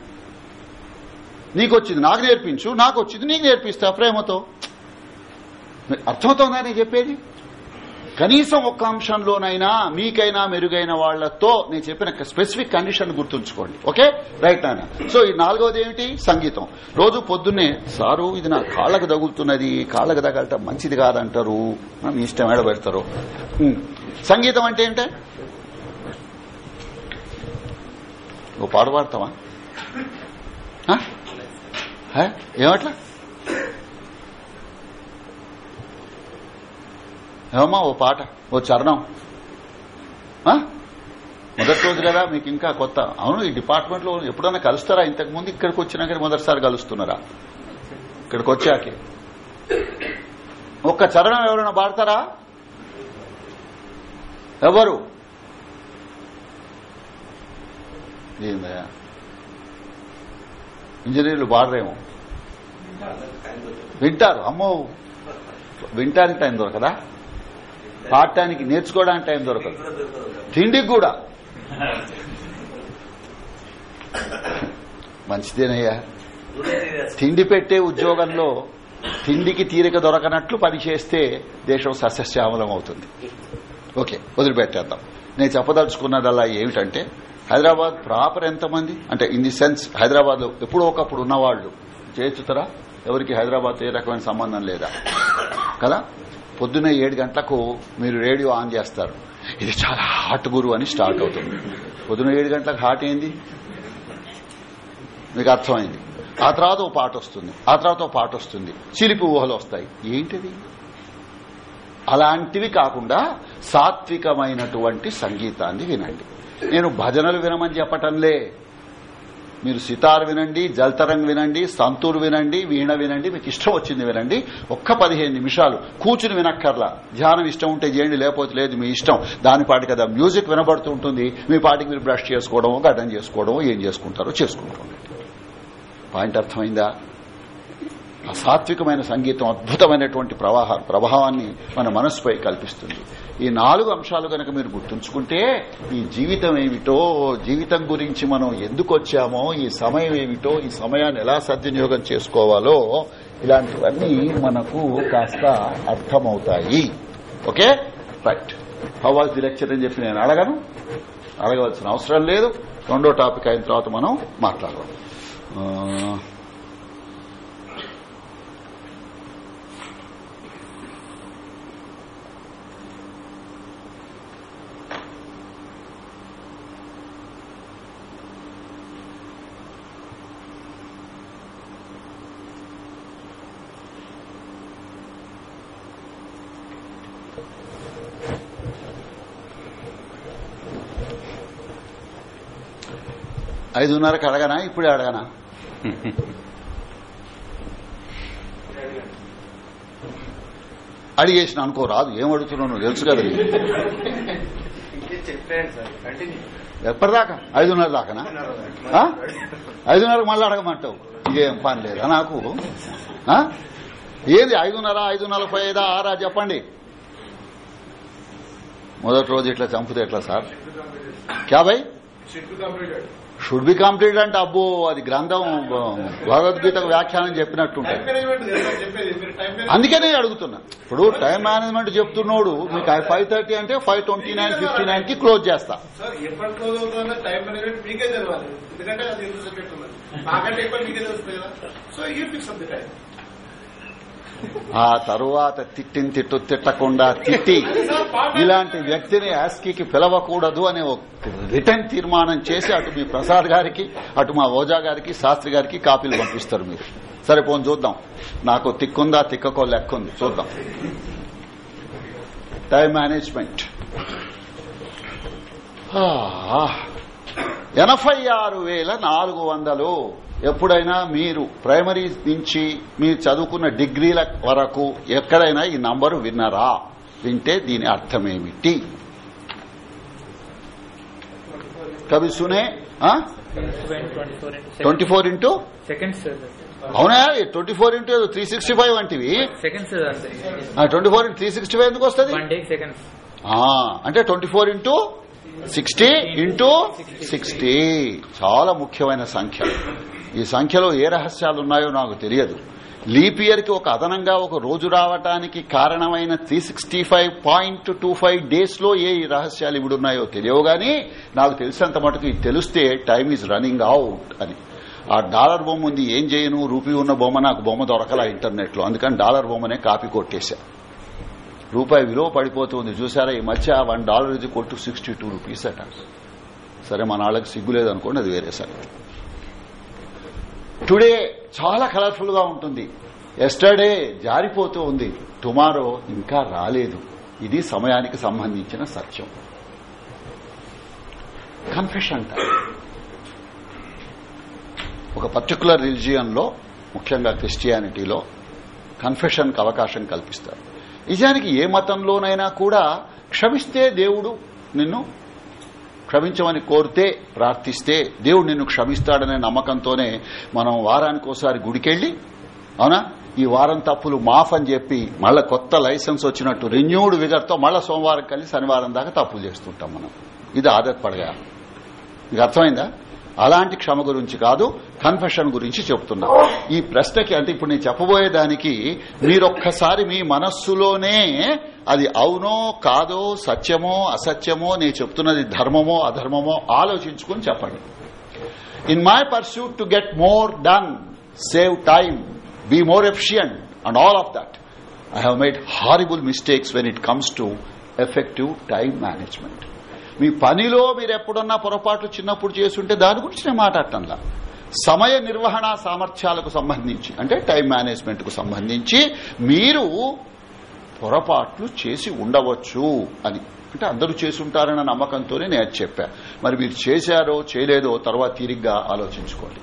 నీకు వచ్చింది నాకు నేర్పించు. నాకు వచ్చింది నీకు నేర్పిస్తా ప్రేమతో. అర్థమవుతోందా నేను చెప్పేది? కనీసం ఒక్క అంశంలోనైనా మీకైనా మెరుగైన వాళ్ళతో నేను చెప్పిన స్పెసిఫిక్ కండిషన్ గుర్తుంచుకోండి. ఓకే? రైట్ నాన్న సో ఈ నాలుగవది ఏమిటి? సంగీతం. రోజు పొద్దున్నే సారు ఇది నా కాళ్ళకు తగులుతున్నది. కాళ్ళకు తగలటం మంచిది కాదంటారు. మనం మీ ఇష్టం ఏడబెడతారు సంగీతం అంటే ఏంటే? నువ్వు పాడు పాడతావా? ఏమట్లా? ఏమమ్మా ఓ పాట ఓ చరణం. మొదటి రోజు కదా మీకు ఇంకా కొత్త. అవును ఈ డిపార్ట్మెంట్లో ఎప్పుడైనా కలుస్తారా? ఇంతకు ముందు ఇక్కడికి వచ్చినాక మొదటిసారి కలుస్తున్నారా? ఇక్కడికి వచ్చాకే. ఒక్క చరణం ఎవరైనా పాడతారా? ఎవరు? ఏందయ్యా? ఇంజనీర్లు పాడరేమో. వింటారు. అమ్మో వింటానికి టైం దొరకదా? పాడటానికి నేర్చుకోవడానికి టైం దొరకదు. తిండికి కూడా. మంచిదేనయ్యా. తిండి పెట్టే ఉద్యోగంలో తిండికి తీరిక దొరకనట్లు పని చేస్తే దేశం సస్యశ్యామలం అవుతుంది. ఓకే వదిలిపెట్టేద్దాం. నేను చెప్పదలుచుకున్నదల్లా ఏమిటంటే హైదరాబాద్ ప్రాపర్ ఎంతమంది? అంటే ఇన్ ది సెన్స్ హైదరాబాద్లో ఎప్పుడో ఒకప్పుడు ఉన్నవాళ్ళు చేర్చుతారా ఎవరికి హైదరాబాద్ ఏ రకమైన సంబంధం లేదా? కదా? పొద్దున్న ఏడు గంటలకు మీరు రేడియో ఆన్ చేస్తారు. ఇది చాలా హాట్ గురు అని స్టార్ట్ అవుతుంది. పొద్దున్న ఏడు గంటలకు హాట్ ఏంది? మీకు అర్థమైంది. ఆ తర్వాత ఓ పాట వస్తుంది. ఆ తర్వాత ఓ పాట వస్తుంది. చిలిపి ఊహలు వస్తాయి. ఏంటిది అలాంటివి కాకుండా సాత్వికమైనటువంటి సంగీతాన్ని వినండి. నేను భజనలు వినమని చెప్పటంలే. మీరు సితార్ వినండి జల్తరంగ్ వినండి సంతూర్ వినండి వీణ వినండి మీకు ఇష్టం వచ్చింది వినండి. ఒక్క పదిహేను నిమిషాలు కూర్చుని వినక్కర్లా. ధ్యానం ఇష్టం ఉంటే చేయండి లేకపోతే లేదు మీ ఇష్టం. దాని పాటి కదా మ్యూజిక్ వినబడుతూ ఉంటుంది. మీ పాటికి మీరు బ్రష్ చేసుకోవడమో గడ్డం చేసుకోవడమో ఏం చేసుకుంటారో చేసుకుంటూ. పాయింట్ అర్థమైందా? ఆ సాత్వికమైన సంగీతం అద్భుతమైనటువంటి ప్రవాహ ప్రభావాన్ని మన మనస్సుపై కల్పిస్తుంది. ఈ నాలుగు అంశాలు గనక మీరు గుర్తుంచుకుంటే ఈ జీవితం ఏమిటో జీవితం గురించి మనం ఎందుకు వచ్చామో ఈ సమయం ఏమిటో ఈ సమయాన్ని ఎలా సద్వినియోగం చేసుకోవాలో ఇలాంటివన్నీ మనకు కాస్త అర్థమవుతాయి. Okay? Right how was the lecture అని చెప్పి నేను అడగను. అడగవలసిన అవసరం లేదు. రెండో టాపిక్ అయిన తర్వాత మనం మాట్లాడదాం. ఐదున్నరకు అడగనా? ఇప్పుడే అడగనా? అడిగేసిన అనుకో రాదు. ఏం అడుగుతున్నావు? నువ్వు తెలుసు కదా నీకు. ఎప్పటిదాకా? ఐదున్నర దాకానా? ఐదున్నరకు మళ్ళీ అడగమంటావు. ఏం పని లేదా నాకు? ఏది? ఐదున్నర ఐదు నలభై ఐదా ఆరా? చెప్పండి. మొదటి రోజు ఇట్లా చంపితే ఎట్లా సార్? క్యా భయ్? షుడ్ బి కంప్లీట్ అంటే అబ్బో అది గ్రంథం భగవద్గీతకు వ్యాఖ్యానం మేనేజ్మెంట్ అందుకనే అడుగుతున్నా. ఇప్పుడు టైం మేనేజ్మెంట్ చెప్తున్నాడు మీకు ఫైవ్ థర్టీ అంటే ఫైవ్ ట్వంటీ నైన్ ఫిఫ్టీ నైన్కి క్లోజ్ చేస్తా. మీకే ఆ తరువాత తిట్టిన తిట్టు తిట్టకుండా తిట్టి ఇలాంటి వ్యక్తిని యాస్కీకి పిలవకూడదు అనే ఒక రిటర్న్ తీర్మానం చేసి అటు మీ ప్రసాద్ గారికి అటు మా ఓజా గారికి శాస్త్రి గారికి కాపీలు పంపిస్తారు మీరు. సరే పోని చూద్దాం. నాకు తిక్కుందా తిక్కకో లెక్క ఉంది. చూద్దాం. Time management. ఎనభై ఆరు వేల నాలుగు వందలు. ఎప్పుడైనా మీరు ప్రైమరీ నుంచి మీరు చదువుకున్న డిగ్రీల వరకు ఎక్కడైనా ఈ నంబరు విన్నారా? వింటే దీని అర్థమేమిటి? కవి సునే ట్వంటీ ఫోర్ ఇంటూ? సెకండ్స్ అవునా? Twenty four into three sixty five వంటివి? Twenty four into three sixty five ఎందుకు వస్తుంది? అంటే twenty four into sixty into sixty చాలా ముఖ్యమైన సంఖ్య. ఈ సంఖ్యలో ఏ రహస్యాలు ఉన్నాయో నాకు తెలియదు. లీప్ ఇయర్కి ఒక అదనంగా ఒక రోజు రావటానికి కారణమైన three sixty five point two five డేస్లో ఏ రహస్యాలు ఇవిడున్నాయో తెలియవు గాని నాకు తెలిసినంత మటుకు ఇది తెలిస్తే టైం ఈజ్ రన్నింగ్ అవుట్ అని. ఆ డాలర్ బొమ్మ ఉంది ఏం చేయను రూపీ ఉన్న బొమ్మ నాకు బొమ్మ దొరకల ఇంటర్నెట్లో అందుకని డాలర్ బొమ్మనే కాపీ కొట్టేశా. రూపాయి విలువ పడిపోతుంది. చూసారా ఈ మధ్య వన్ డాలర్ ఇది కొట్టు సిక్స్టీ టూ రూపీస్ అట. సరే మన వాళ్ళకి సిగ్గు లేదనుకోండి అది వేరే సంగతి. టుడే చాలా కలర్ఫుల్గా ఉంటుంది. ఎస్టర్డే జారిపోతూ ఉంది. టుమారో ఇంకా రాలేదు. ఇది సమయానికి సంబంధించిన సత్యం. కన్ఫెషన్ ఒక పర్టికులర్ రిలిజియన్లో ముఖ్యంగా క్రిస్టియానిటీలో కన్ఫెషన్కు అవకాశం కల్పిస్తారు. నిజానికి ఏ మతంలోనైనా కూడా క్షమిస్తే దేవుడు నిన్ను క్షమించమని కోరితే ప్రార్థిస్తే దేవుడు నిన్ను క్షమిస్తాడనే నమ్మకంతోనే మనం వారానికి ఒకసారి గుడికెళ్ళి అవునా? ఈ వారం తప్పులు మాఫ్ అని చెప్పి మళ్ళా కొత్త లైసెన్స్ వచ్చినట్టు రెన్యూడ్ విగర్తో మళ్ళా సోమవారం కలిసి శనివారం దాకా తప్పులు చేస్తుంటాం మనం. ఇది ఆదత్ పడగా మీకు అర్థమైందా? అలాంటి క్షమ గురించి కాదు కన్ఫెషన్ గురించి చెప్తున్నా. ఈ ప్రశ్నకి అంటే ఇప్పుడు నేను చెప్పబోయేదానికి మీరొక్కసారి మీ మనస్సులోనే అది అవునో కాదో సత్యమో అసత్యమో నేను చెప్తున్నది ధర్మమో అధర్మమో ఆలోచించుకుని చెప్పండి. In my pursuit to get more done save time be more efficient and all of that I have made horrible mistakes when it comes to effective time management మీ పనిలో మీరు ఎప్పుడన్నా పొరపాట్లు చిన్నప్పుడు చేస్తుంటే దాని గురించి నేను మాట్లాడటంలా సమయ నిర్వహణ సామర్థ్యాలకు సంబంధించి అంటే టైం మేనేజ్మెంట్కు సంబంధించి మీరు పొరపాట్లు చేసి ఉండవచ్చు అని. అంటే అందరూ చేసుంటారన్న నమ్మకంతోనే నేను చెప్పా. మరి మీరు చేశారో చేయలేదో తర్వాత తీరిగ్గా ఆలోచించుకోండి.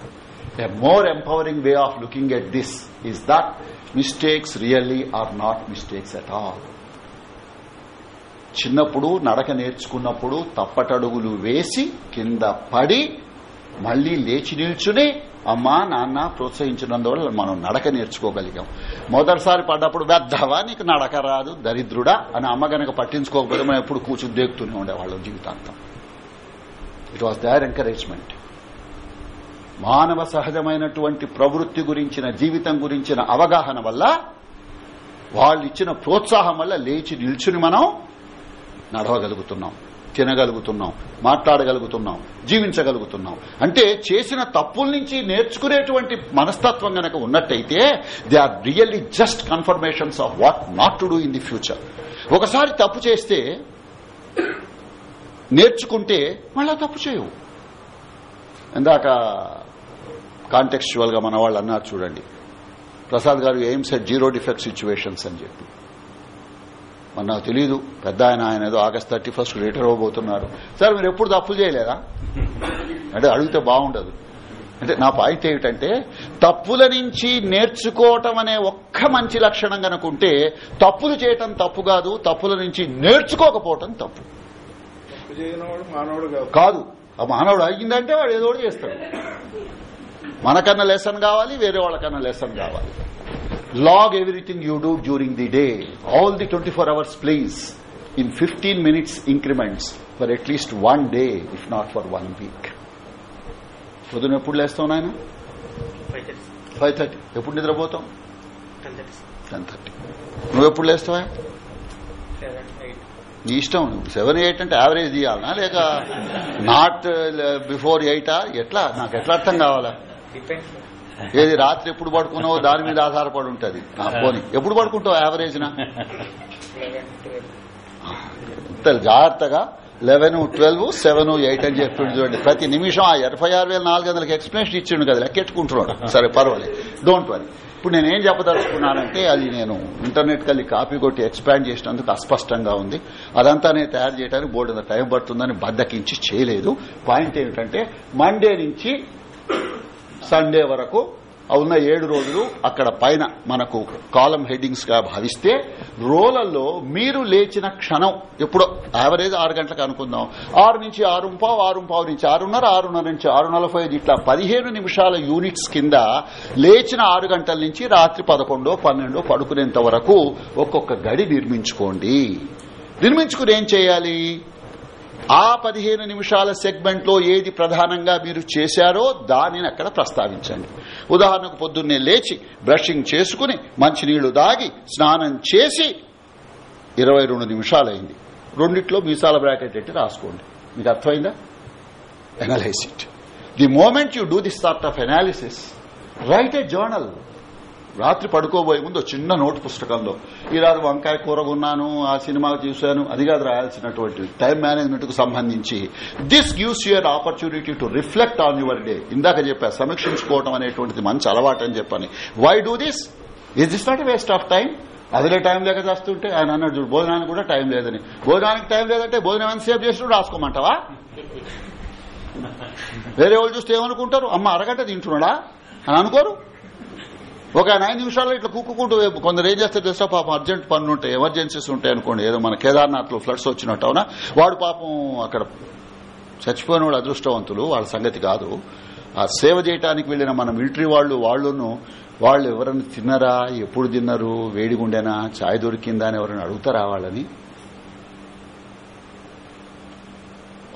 A more empowering way of looking at this is that mistakes really are not mistakes at all చిన్నప్పుడు నడక నేర్చుకున్నప్పుడు తప్పటడుగులు వేసి కింద పడి మళ్ళీ లేచి నిల్చుని అమ్మా నాన్న ప్రోత్సహించినందువల్ల మనం నడక నేర్చుకోగలిగాం. మొదటిసారి పడ్డప్పుడు పెద్దవా నీకు నడక రాదు దరిద్రుడా అని అమ్మ గనక పట్టించుకోకపోతే మనం ఎప్పుడు కూర్చుని దేకుతూనే ఉండేవాళ్ళం జీవితాంతం. ఇట్ వాస్ దర్ ఎంకరేజ్మెంట్ మానవ సహజమైనటువంటి ప్రవృత్తి గురించిన జీవితం గురించిన అవగాహన వల్ల వాళ్ళు ఇచ్చిన ప్రోత్సాహం వల్ల లేచి నిల్చుని మనం నడవగలుగుతున్నాం తినగలుగుతున్నాం మాట్లాడగలుగుతున్నాం జీవించగలుగుతున్నాం. అంటే చేసిన తప్పుల నుంచి నేర్చుకునేటువంటి మనస్తత్వం గనక ఉన్నట్టయితే they are really just confirmations of what not to do in the future. ఒకసారి తప్పు చేస్తే నేర్చుకుంటే మళ్ళా తప్పు చేయవు. ఇందాక కాంటెక్చువల్గా మన వాళ్ళు అన్నారు చూడండి. ప్రసాద్ గారు aims at zero defect situations అని చెప్పి. మరి నాకు తెలియదు పెద్ద ఆయన ఆయన ఏదో ఆగస్ట్ థర్టీ ఫస్ట్ రిటైర్ అవ్వబోతున్నారు. సార్ మీరు ఎప్పుడు తప్పులు చేయలేదా? అంటే అడిగితే బాగుండదు. అంటే నా పాయింట్ ఏమిటంటే తప్పుల నుంచి నేర్చుకోవటం అనే ఒక్క మంచి లక్షణం కనుకుంటే తప్పులు చేయటం తప్పు కాదు తప్పుల నుంచి నేర్చుకోకపోవటం తప్పు. కాదు. ఆ మానవుడు అయ్యిందంటే వాడు ఏదో ఒకటి చేస్తాడు. మనకన్నా లెసన్ కావాలి వేరే వాళ్ళకన్నా లెసన్ కావాలి. Log everything you do during the day all the twenty four hours please in fifteen minutes increments for at least one day if not for one week పొద్దున ఎప్పుడు లేస్తావు నాయన? ఫైవ్ థర్టీ ఎప్పుడు నిద్రపోతాం ten thirty నువ్వు ఎప్పుడు లేస్తావా? నీ ఇష్టం. Seven eight అంటే యావరేజ్ తీయాలనా? లేక నాట్ బిఫోర్ ఎయిటా ఎట్లా? నాకు ఎట్లా అర్థం కావాలా? ఏది రాత్రి ఎప్పుడు పడుకున్నావో దాని మీద ఆధారపడి ఉంటుంది. నా పోని. ఎప్పుడు పడుకుంటావు యావరేజ్ నా జాగ్రత్తగా లెవెన్ ట్వెల్వ్ సెవెన్ ఎయిట్ అని చెప్పిండు చూడండి. ప్రతి నిమిషం ఆ ఇరవై ఆరు వేల నాలుగు వందలకి ఎక్స్ప్లెనేషన్ ఇచ్చిండు కదా లెక్కెట్టుకుంటున్నాడు సరే పర్వాలేదు. డోంట్ వరీ ఇప్పుడు నేనేం చెప్పదలుచుకున్నానంటే అది నేను ఇంటర్నెట్ కలిగి కాపీ కొట్టి ఎక్స్పాండ్ చేసినందుకు అస్పష్టంగా ఉంది. అదంతా నేను తయారు చేయడానికి బోర్డు టైం పడుతుందని బద్దకించి చేయలేదు. పాయింట్ ఏమిటంటే మండే నుంచి సండే వరకు ఉన్న ఏడు రోజులు అక్కడ పైన మనకు కాలం హెడ్డింగ్స్గా భావిస్తే రోలల్లో మీరు లేచిన క్షణం ఎప్పుడో యావరేజ్ ఆరు గంటలకు అనుకుందాం. ఆరు నుంచి ఆరు పావు ఆరు పావు నుంచి ఆరున్నర ఆరున్నర నుంచి ఆరు నలభై ఐదు ఇట్లా పదిహేను నిమిషాల యూనిట్స్ కింద లేచిన ఆరు గంటల నుంచి రాత్రి పదకొండో పన్నెండో పడుకునేంత వరకు ఒక్కొక్క గడి నిర్మించుకోండి. నిర్మించుకుని ఏం చేయాలి? ఆ పదిహేను నిమిషాల సెగ్మెంట్లో ఏది ప్రధానంగా మీరు చేశారో దానిని అక్కడ ప్రస్తావించండి. ఉదాహరణకు పొద్దున్నే లేచి బ్రషింగ్ చేసుకుని మంచినీళ్ళు దాగి స్నానం చేసి ఇరవై రెండు నిమిషాలైంది. రెండిట్లో మీసాల బ్రాకెట్ ఎట్టి రాసుకోండి. మీకు అర్థమైందా? Analyse it the moment you do the start of analysis right a journal రాత్రి పడుకోబోయే ముందు చిన్న నోట్ పుస్తకంలో ఈరోజు వంకాయ కూర కొన్నాను ఆ సినిమా చూశాను అది కాదు రాయాల్సినటువంటి టైం మేనేజ్మెంట్కు సంబంధించి this gives your opportunity to reflect on your day ఇందాక చెప్పా సమీక్షించుకోవడం అనేటువంటిది మంచి అలవాటు అని చెప్పని. Why do this is this not waste of time అదిలే time లేక చేస్తుంటే ఆయన అన్నాడు చూడు భోజనానికి కూడా టైం లేదని. భోజనానికి టైం లేదంటే భోజనం ఎంతసేపు చేసినప్పుడు రాసుకోమంటావా? వేరే వాళ్ళు చూస్తే ఏమనుకుంటారు? అమ్మ అరగంట తింటున్నాడా? అని అనుకోరు? ఒక ఐదు నిమిషాల్లో ఇట్లా కుక్కుంటూ కొందరు ఏం చేస్తారు తెలుసా? పాపం అర్జెంట్ పనులు ఉంటాయి ఎమర్జెన్సీస్ ఉంటాయి అనుకోండి ఏదో మన కేదార్నాథ్లో ఫ్లడ్స్ వచ్చినట్టు అవునా? వాడు పాపం అక్కడ చచ్చిపోయిన వాడు అదృష్టవంతులు వాళ్ళ సంగతి కాదు. ఆ సేవ చేయడానికి వెళ్ళిన మన మిలిటరీ వాళ్ళు వాళ్ళును వాళ్ళు ఎవరైనా తిన్నరా? ఎప్పుడు తిన్నారు? వేడిగుండెనా? ఛాయ్ దొరికిందా అని ఎవరైనా అడుగుతారా వాళ్ళని?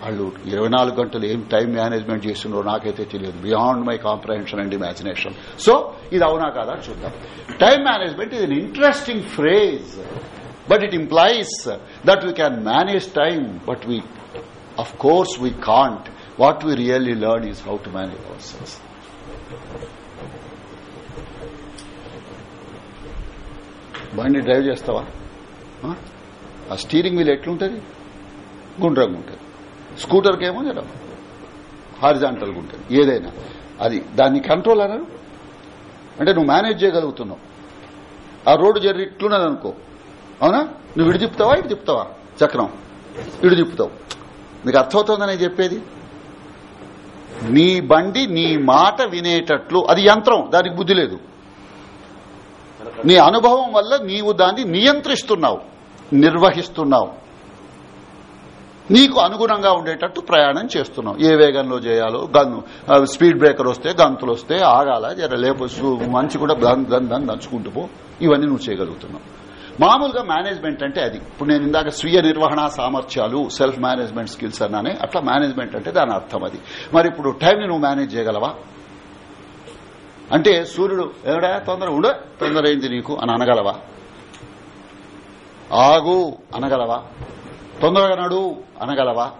వాళ్ళు ఇరవై నాలుగు గంటలు ఏం టైం మేనేజ్మెంట్ చేస్తుండో నాకైతే తెలియదు. Beyond my comprehension and imagination so ఇది అవునా కాదా చూద్దాం. టైం మేనేజ్మెంట్ ఇది interesting phrase but it implies that we can manage time but we of course we can't what we really learn is how to manage our selves బండి drive చేస్తావా? ఆ? ఆ steering wheel ఎట్లుంటది? గుండ్రంగా ఉంటుంది స్కూటర్కి ఏమో జర హారిజాంటల్గా ఉంటుంది ఏదైనా. అది దాన్ని కంట్రోల్ అనరు. అంటే నువ్వు మేనేజ్ చేయగలుగుతున్నావు. ఆ రోడ్డు జరి ఇట్లున్నది అనుకో అవునా? నువ్వు ఇటు తిప్పుతావా ఇటు తిప్పుతావా? చక్రం. ఇటు తిప్పుతావు. నీకు అర్థమవుతుందని చెప్పేది? నీ బండి నీ మాట వినేటట్లు అది యంత్రం దానికి బుద్ధి లేదు. నీ అనుభవం వల్ల నీవు దాన్ని నియంత్రిస్తున్నావు నిర్వహిస్తున్నావు. నీకు అనుగుణంగా ఉండేటట్టు ప్రయాణం చేస్తున్నావు. ఏ వేగంలో చేయాలో గన్ను స్పీడ్ బ్రేకర్ వస్తే గంతులు వస్తే ఆగాల జర లేకపోతే మంచి కూడా గన్ గన్ గన్ దంచుకుంటూ పో. ఇవన్నీ నువ్వు చేయగలుగుతున్నావు. మామూలుగా మేనేజ్మెంట్ అంటే అది. ఇప్పుడు నేను ఇందాక స్వీయ నిర్వహణ సామర్థ్యాలు సెల్ఫ్ మేనేజ్మెంట్ స్కిల్స్ అన్నానే అట్లా మేనేజ్మెంట్ అంటే దాని అర్థం అది. మరి ఇప్పుడు టైంని నువ్వు మేనేజ్ చేయగలవా? అంటే సూర్యుడు ఎవడా తొందర ఉండ తొందర అయింది నీకు అని అనగలవా? ఆగు అనగలవా? తొందరగా నడు అనగలవా?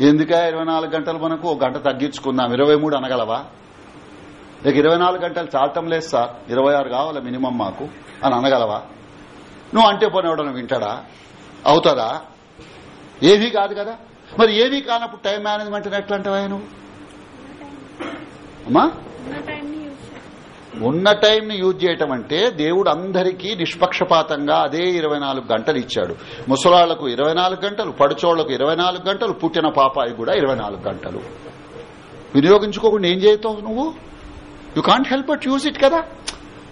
ఎందుక ఇరవై నాలుగు గంటలు మనకు ఒక గంట తగ్గించుకుందాం? ఇరవై మూడు అనగలవా? లేక ఇరవై నాలుగు గంటలు చాలటం లేదు సార్. ఇరవై ఆరు కావాలి మినిమం మాకు? అని అనగలవా? నువ్వు అంటే పోనివ్వడం వింటాడా? అవుతుందా ఏమీ కాదు కదా? మరి ఏమీ కానప్పుడు టైం మేనేజ్మెంట్ ఎట్లా అంటావా నువ్వు? అమ్మా? ఉన్న టైంని యూజ్ చేయటం అంటే దేవుడు అందరికీ నిష్పక్షపాతంగా అదే ఇరవై నాలుగు గంటలు ఇచ్చాడు. ముసలాళ్ళకు ఇరవై నాలుగు గంటలు పడుచోళ్ళకు ఇరవై నాలుగు గంటలు పుట్టిన పాపాయి కూడా ఇరవై నాలుగు గంటలు. వినియోగించుకోకుండా ఏం చేయతావు నువ్వు? You can't help but use it కదా.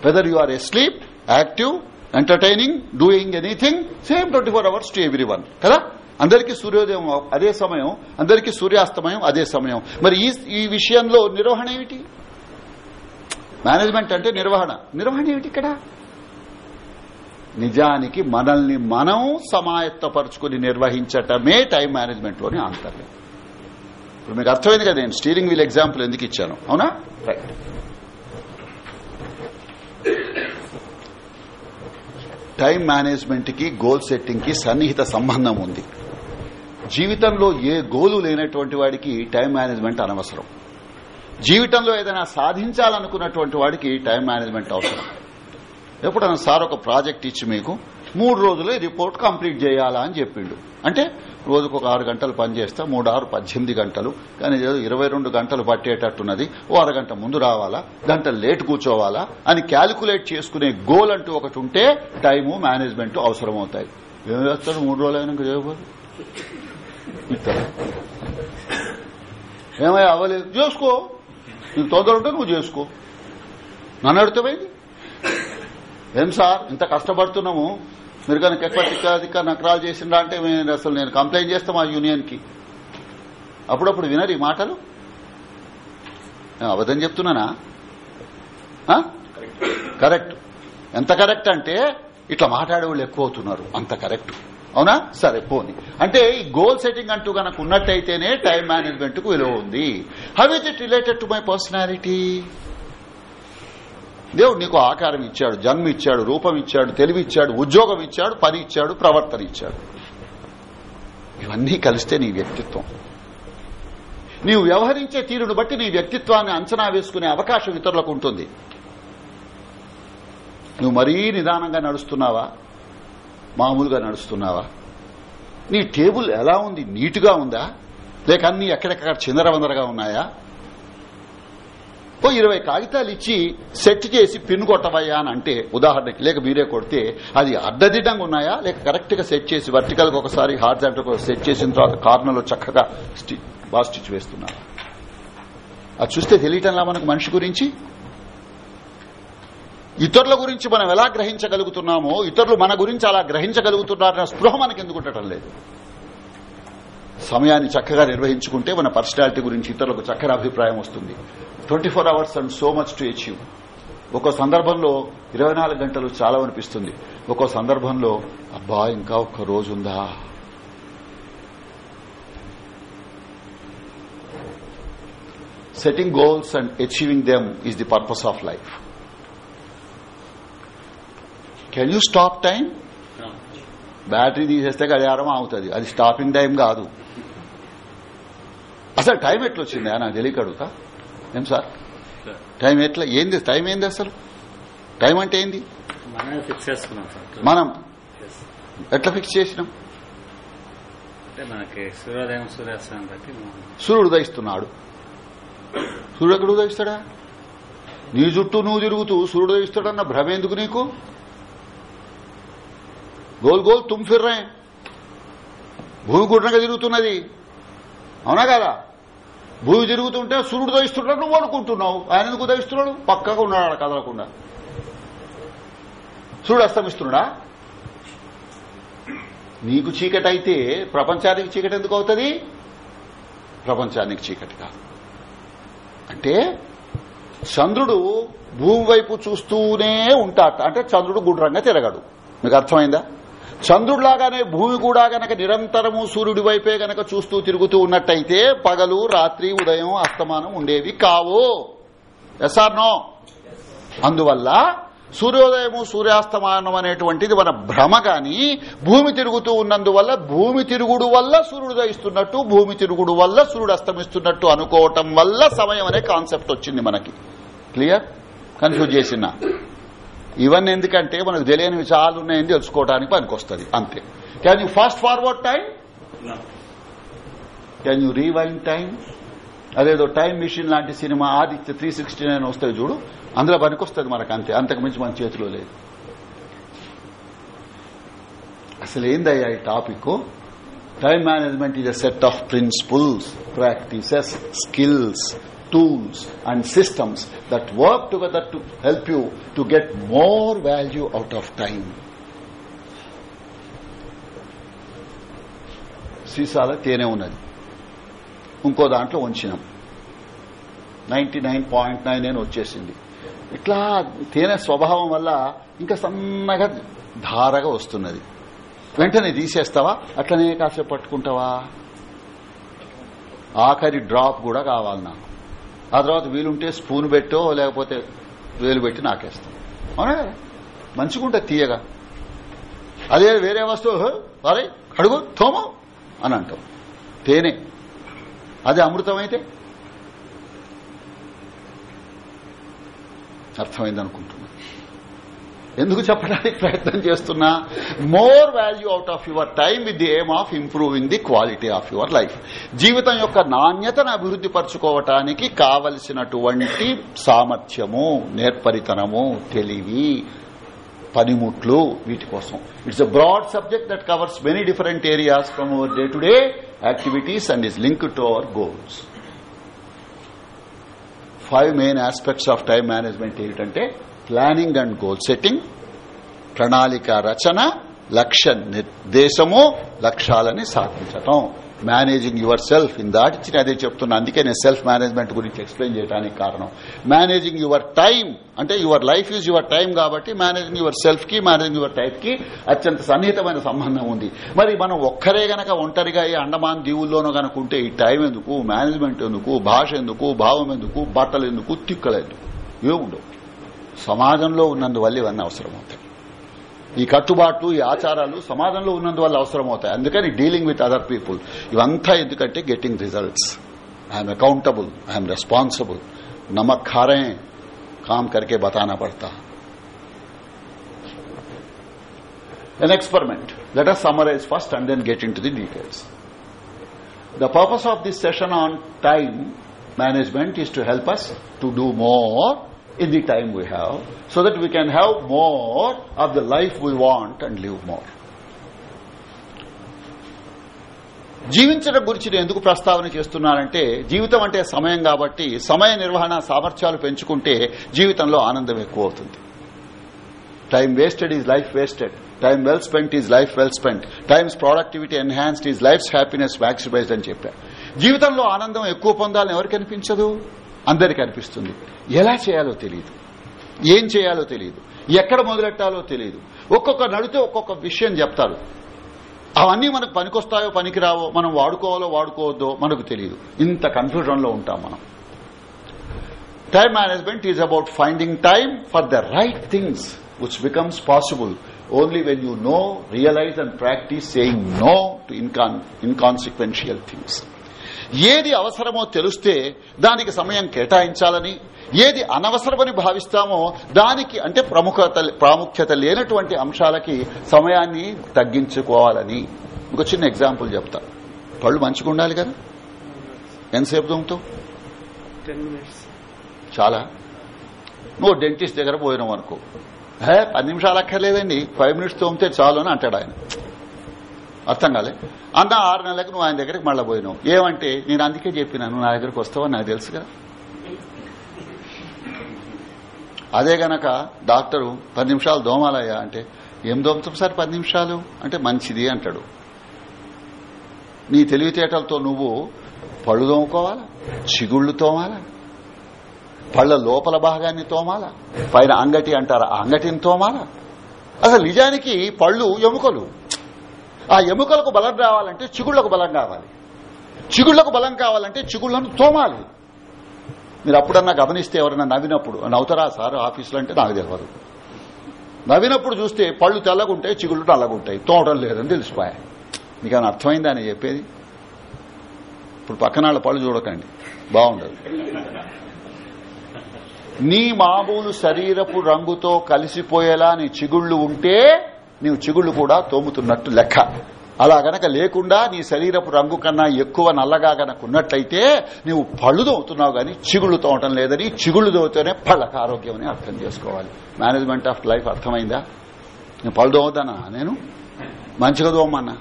Whether you are asleep active entertaining doing anything same twenty four hours to every one కదా. అందరికీ సూర్యోదయం అదే సమయం అందరికీ సూర్యాస్తమయం అదే సమయం. మరి ఈ ఈ విషయంలో నిర్వహణ ఏమిటి? మేనేజ్మెంట్ అంటే నిర్వహణ. నిర్వహణ ఏమిటి ఇక్కడ? నిజానికి మనల్ని మనం సమాయత్తపరుచుకుని నిర్వహించటమే టైం మేనేజ్మెంట్లోని ఆంతర్యం ఇప్పుడు మీకు అర్థమైంది కదా నేను స్టీరింగ్ వీల్ ఎగ్జాంపుల్ ఎందుకు ఇచ్చాను? అవునా? రైట్ టైం మేనేజ్మెంట్కి గోల్ సెట్టింగ్కి సన్నిహిత సంబంధం ఉంది. జీవితంలో ఏ గోలు లేనటువంటి వాడికి టైం మేనేజ్మెంట్ అనవసరం. జీవితంలో ఏదైనా సాధించాలనుకున్నటువంటి వాడికి టైం మేనేజ్మెంట్ అవసరం. ఎప్పుడన్నా సార్ ఒక ప్రాజెక్ట్ ఇచ్చి మీకు మూడు రోజులు రిపోర్ట్ కంప్లీట్ చేయాలా అని చెప్పిండు. అంటే రోజుకు ఒక ఆరు గంటలు పనిచేస్తా మూడు ఆరు పద్దెనిమిది గంటలు. కానీ ఏదో ఇరవై రెండు గంటలు పట్టేటట్టున్నది. ఓ అరగంట ముందు రావాలా గంట లేట్ కూర్చోవాలా అని క్యాలిక్యులేట్ చేసుకునే గోల్ అంటూ ఒకటి ఉంటే టైము మేనేజ్మెంట్ అవసరం అవుతాయి ఏం చేస్తాడు మూడు రోజులు అయినాక చేయబోదు. ఏమై అవ్వలేదు. చేసుకో. నీకు తొందర ఉంటే నువ్వు చేసుకో. నన్ను అడుగుతావేంది ఏం సార్ ఇంత కష్టపడుతున్నాము. మీరు కనుక ఎక్కువ తిక్క తిక్క నకరాలు చేసిండ్రా అంటే అసలు నేను కంప్లైంట్ చేస్తాం ఆ యూనియన్కి. అప్పుడప్పుడు వినరు ఈ మాటలు? అబద్ధం చెప్తున్నానా? కరెక్ట్. ఎంత కరెక్ట్ అంటే ఇట్లా మాట్లాడేవాళ్ళు ఎక్కువ అవుతున్నారు. అంత కరెక్ట్. అవునా? సరే పోని. అంటే ఈ గోల్ సెట్టింగ్ అంటూ కనుక ఉన్నట్టయితేనే టైం మేనేజ్మెంట్కు విలువ ఉంది. How is it related to my personality దేవుడు నీకు ఆకారం ఇచ్చాడు జన్మ ఇచ్చాడు రూపం ఇచ్చాడు తెలివి ఇచ్చాడు ఉద్యోగం ఇచ్చాడు పని ఇచ్చాడు ప్రవర్తన ఇచ్చాడు. ఇవన్నీ కలిస్తే నీ వ్యక్తిత్వం. నీవు వ్యవహరించే తీరును బట్టి నీ వ్యక్తిత్వాన్ని అంచనా వేసుకునే అవకాశం ఇతరులకు ఉంటుంది. నువ్వు మరీ నిదానంగా నడుస్తున్నావా? మామూలుగా నడుస్తున్నావా? నీ టేబుల్ ఎలా ఉంది? నీటుగా ఉందా? లేక అన్ని ఎక్కడెక్కడ చిందరవందరగా ఉన్నాయా? ఓ ఇరవై కాగితాలు ఇచ్చి సెట్ చేసి పిన్ కొట్టవయ్యా అని అంటే ఉదాహరణకి లేక మీరే కొడితే అది అడ్డదిడ్డంగా ఉన్నాయా? లేక కరెక్ట్గా సెట్ చేసి వర్టికల్ ఒకసారి హార్డ్ సెంటర్ సెట్ చేసిన తర్వాత కార్నర్లో చక్కగా స్టి- బాగా స్టిచ్ వేస్తున్నారు అది చూస్తే తెలియటంలా మనకు మనిషి గురించి? ఇతరుల గురించి మనం ఎలా గ్రహించగలుగుతున్నామో ఇతరులు మన గురించి అలా గ్రహించగలుగుతున్నారన్న స్పృహ మనకి ఎందుకు ఉండటం లేదు. సమయాన్ని చక్కగా నిర్వహించుకుంటే మన పర్సనాలిటీ గురించి ఇతరులకు చక్కని అభిప్రాయం వస్తుంది. Twenty four hours and so much to achieve ఒక్కో సందర్భంలో ఇరవై నాలుగు గంటలు చాలా అనిపిస్తుంది. ఒక్కో సందర్భంలో అబ్బా ఇంకా ఒక్క రోజు ఉందా? Setting goals and achieving them is the purpose of life can you stop time? Battery తీసేస్తే గడియారం అవుతుంది అది స్టాపింగ్ టైం కాదు. అసలు టైం ఎట్లా వచ్చిందా నాకు తెలియక అడుగుతా ఏం సార్? టైం ఎట్లా ఏంది? టైం ఏంది అసలు? టైం అంటే ఏంది? మనం. ఎట్లా ఫిక్స్ చేసినాం? సూర్యోదయం సూర్యాస్తమయం బట్టి సూర్యుడు ఉదయిస్తున్నాడు. సూర్యుడు ఎక్కడ ఉదయిస్తాడా? నీ చుట్టూ నువ్వు తిరుగుతూ సూర్యుడు ఉదయిస్తాడన్న భ్రమ ఎందుకు నీకు? గోల్ గోల్ తుమ్ ఫిర్రే భూమి గుడ్రంగా తిరుగుతున్నది. అవునా కదా? భూమి తిరుగుతుంటే సూర్యుడు దహిస్తున్నాడు నువ్వు అనుకుంటున్నావు. ఆయన ఎందుకు దహిస్తున్నాడు? పక్కగా ఉన్నాడు కదలకుండా. సూర్యుడు అస్తమిస్తున్నాడా? నీకు చీకటి అయితే ప్రపంచానికి చీకటి ఎందుకు అవుతుంది? ప్రపంచానికి చీకటి కాదు. అంటే చంద్రుడు భూమి వైపు చూస్తూనే ఉంటాట అంటే చంద్రుడు గుండ్రంగా తిరగడు. మీకు అర్థమైందా? చంద్రుడిలాగానే భూమి కూడా గనక నిరంతరము సూర్యుడి వైపే గనక చూస్తూ తిరుగుతూ ఉన్నట్టయితే పగలు రాత్రి ఉదయం అస్తమానం ఉండేవి కావు. ఎస్ఆర్ నో అందువల్ల సూర్యోదయము సూర్యాస్తమానం అనేటువంటిది మన భ్రమ గాని భూమి తిరుగుతూ ఉన్నందువల్ల భూమి తిరుగుడు వల్ల సూర్యుడు ఉదయిస్తున్నట్టు భూమి తిరుగుడు వల్ల సూర్యుడు అస్తమిస్తున్నట్టు అనుకోవటం వల్ల సమయం అనే కాన్సెప్ట్ వచ్చింది మనకి. క్లియర్ కన్ఫ్యూజ్ చేసిన. ఇవన్నీ ఎందుకంటే మనకు తెలియనివి చాలా ఉన్నాయని తెలుసుకోవడానికి పనికొస్తుంది అంతే. Can you fast forward time can you rewind time అదేదో టైం మిషన్ లాంటి cinema Aditya three sixty nine వస్తాయి చూడు అందులో పనికొస్తుంది మనకు అంతే అంతకు మించి మన చేతిలో లేదు. అసలు ఏందయ్యా ఈ topic? Time management is a set of principles practices skills tools and systems that work together to help you to get more value out of time. సీసాల తేనె ఉన్నది. ఇంకో దాంట్లో ఉంచినాం. నైన్టీ నైన్ పాయింట్ నైన్ అని వచ్చేసింది. ఇట్లా తేనె స్వభావం వల్ల ఇంకా సన్నగా ధారగా వస్తున్నది. వెంటనే తీసేస్తావా? అట్లనే కాసేపు పట్టుకుంటావా? ఆఖరి డ్రాప్ కూడా కావాలి నాకు. ఆ తర్వాత వీలుంటే స్పూన్ పెట్టో లేకపోతే వేలు పెట్టి నాకేస్తాం. అవునా కదా? మంచిగుంటే తీయగా. అదే వేరే వస్తువు అరే అడుగు తోము అని అంటాం తేనె. అది అమృతం అయితే అర్థమైంది అనుకుంటాం ఎందుకు చెప్పడానికి ప్రయత్నం చేస్తున్నా? More value out of your time with the aim of improving the quality of your life జీవితం యొక్క నాణ్యతను అభివృద్ధి పరచుకోవటానికి కావలసినటువంటి సామర్థ్యము నేర్పరితనము తెలివి పనిముట్లు వీటి కోసం. It's a broad subject that covers many different areas from our day to day activities and is link to our goals five main aspects of time management ఏమిటంటే ప్లానింగ్ అండ్ గోల్ సెట్టింగ్ ప్రణాళిక రచన లక్ష్య నిర్దేశము లక్ష్యాలని సాధించటం. Managing your self in దాటిచ్చిన అదే చెప్తున్నా అందుకే నేను సెల్ఫ్ మేనేజ్మెంట్ గురించి ఎక్స్ప్లెయిన్ చేయడానికి కారణం. మేనేజింగ్ యువర్ టైం అంటే your life is your time కాబట్టి మేనేజింగ్ యువర్ సెల్ఫ్కి మేనేజింగ్ యువర్ టైప్కి అత్యంత సన్నిహితమైన సంబంధం ఉంది. మరి మనం ఒక్కరే గనక ఒంటరిగా ఈ అండమాన్ దీవుల్లోనూ గనక ఉంటే ఈ టైం ఎందుకు? మేనేజ్మెంట్ ఎందుకు? భాష ఎందుకు? భావం ఎందుకు? బట్టలు ఎందుకు? తిక్కలు ఎందుకు? ఏముండవు. సమాజంలో ఉన్నందువల్ల ఇవన్నీ అవసరమవుతాయి ఈ కట్టుబాట్లు ఈ ఆచారాలు సమాజంలో ఉన్నందువల్ల అవసరమవుతాయి అందుకని డీలింగ్ విత్ అదర్ పీపుల్ ఇవంతా ఎందుకంటే getting results I'm accountable I'm responsible नमक खा रहे हैं काम करके बताना पड़ता an experiment let us summarize first and then get into the details the purpose of this session on time management is to help us to do more in the time we have so that we can have more of the life we want and live more. జీవించడం గురించి నేను ఎందుకు ప్రస్తావన చేస్తున్నానంటే జీవితం అంటే సమయం కాబట్టి సమయ నిర్వహణ సామర్థ్యాలు పెంచుకుంటే జీవితంలో ఆనందం ఎక్కువ అవుతుంది. Time wasted is life wasted time well spent is life well spent times productivity enhanced is life happiness maximised అని చెప్పారు జీవితంలో ఆనందం ఎక్కువ పొందాలని ఎవరికి అనిపించదు? అందరికి అనిపిస్తుంది. ఎలా చేయాలో తెలియదు ఏం చేయాలో తెలియదు ఎక్కడ మొదలెట్టాలో తెలియదు ఒక్కొక్క నడితే ఒక్కొక్క విషయం చెప్తారు. అవన్నీ మనకు పనికొస్తాయో పనికిరావో మనం వాడుకోవాలో వాడుకోవద్దో మనకు తెలియదు ఇంత కన్ఫ్యూజన్లో ఉంటాం మనం. Time management is about finding time for the right things which becomes possible only when you know realise and practise saying no to inconsequential things ఏది అవసరమో తెలిస్తే దానికి సమయం కేటాయించాలని ఏది అనవసరమని భావిస్తామో దానికి అంటే ప్రముఖత ప్రాముఖ్యత లేనటువంటి అంశాలకి సమయాన్ని తగ్గించుకోవాలని. ఒక చిన్న ఎగ్జాంపుల్ చెప్తా. పళ్ళు మంచిగా ఉండాలి కదా? ఎంతసేపు మినిట్స్. చాలా. నువ్వు డెంటిస్ట్ దగ్గర పోయినావు అనుకో. హే పది నిమిషాలు అక్కర్లేదండి. ఫైవ్ మినిట్స్ తోమితే చాలు అని అంటాడు ఆయన. అర్థం కాలే. అంత ఆరు నెలలకు నువ్వు ఆయన దగ్గరికి మళ్ళీ పోయినావు. ఏమంటే నేను అందుకే చెప్పినాను నా దగ్గరకు వస్తావని నాకు తెలుసు కదా. అదే గనక డాక్టరు పది నిమిషాలు దోమాలయ్యా అంటే ఏం దోమతాం సార్ పది నిమిషాలు? అంటే మంచిది అంటాడు. నీ తెలివితేటలతో నువ్వు పళ్ళు తోముకోవాలా చిగుళ్ళు తోమాలా? పళ్ళ లోపల భాగాన్ని తోమాలా? పైన అంగటి అంటారా? అంగటిని తోమాలా? అసలు నిజానికి పళ్ళు ఎముకలు. ఆ ఎముకలకు బలం రావాలంటే చిగుళ్ళకు బలం కావాలి. చిగుళ్ళకు బలం కావాలంటే చిగుళ్ళను తోమాలి. మీరు అప్పుడన్నా గమనిస్తే ఎవరన్నా నవ్వినప్పుడు నవ్వుతారా సార్ ఆఫీసులో అంటే నాకు తెలియదు నవ్వినప్పుడు చూస్తే పళ్ళు తెల్లగుంటాయి చిగుళ్ళు నల్లగుంటాయి. తోటలు లేదని తెలిసిపోయా మీకు ఏమైనా అర్థమైందా అని చెప్పేది? ఇప్పుడు పక్కన వాళ్ళ పళ్ళు చూడకండి. బాగుండదు. నీ మామూలు శరీరపు రంగుతో కలిసిపోయేలా నీ చిగుళ్ళు ఉంటే నీవు చిగుళ్ళు కూడా తోముతున్నట్టు లెక్క. అలా గనక లేకుండా నీ శరీరపు రంగు కన్నా ఎక్కువ నల్లగా గనక ఉన్నట్లయితే నీవు పళ్ళు తోముతున్నావు గాని చిగుళ్ళు తోమటం లేదని చిగుళ్ళు తోమితేనే పళ్ళకు ఆరోగ్యం అని అర్థం చేసుకోవాలి. మేనేజ్మెంట్ ఆఫ్ లైఫ్ అర్థమైందా? నేను పళ్ళు తోమతానా? నేను? మంచిగా తోమన్నా?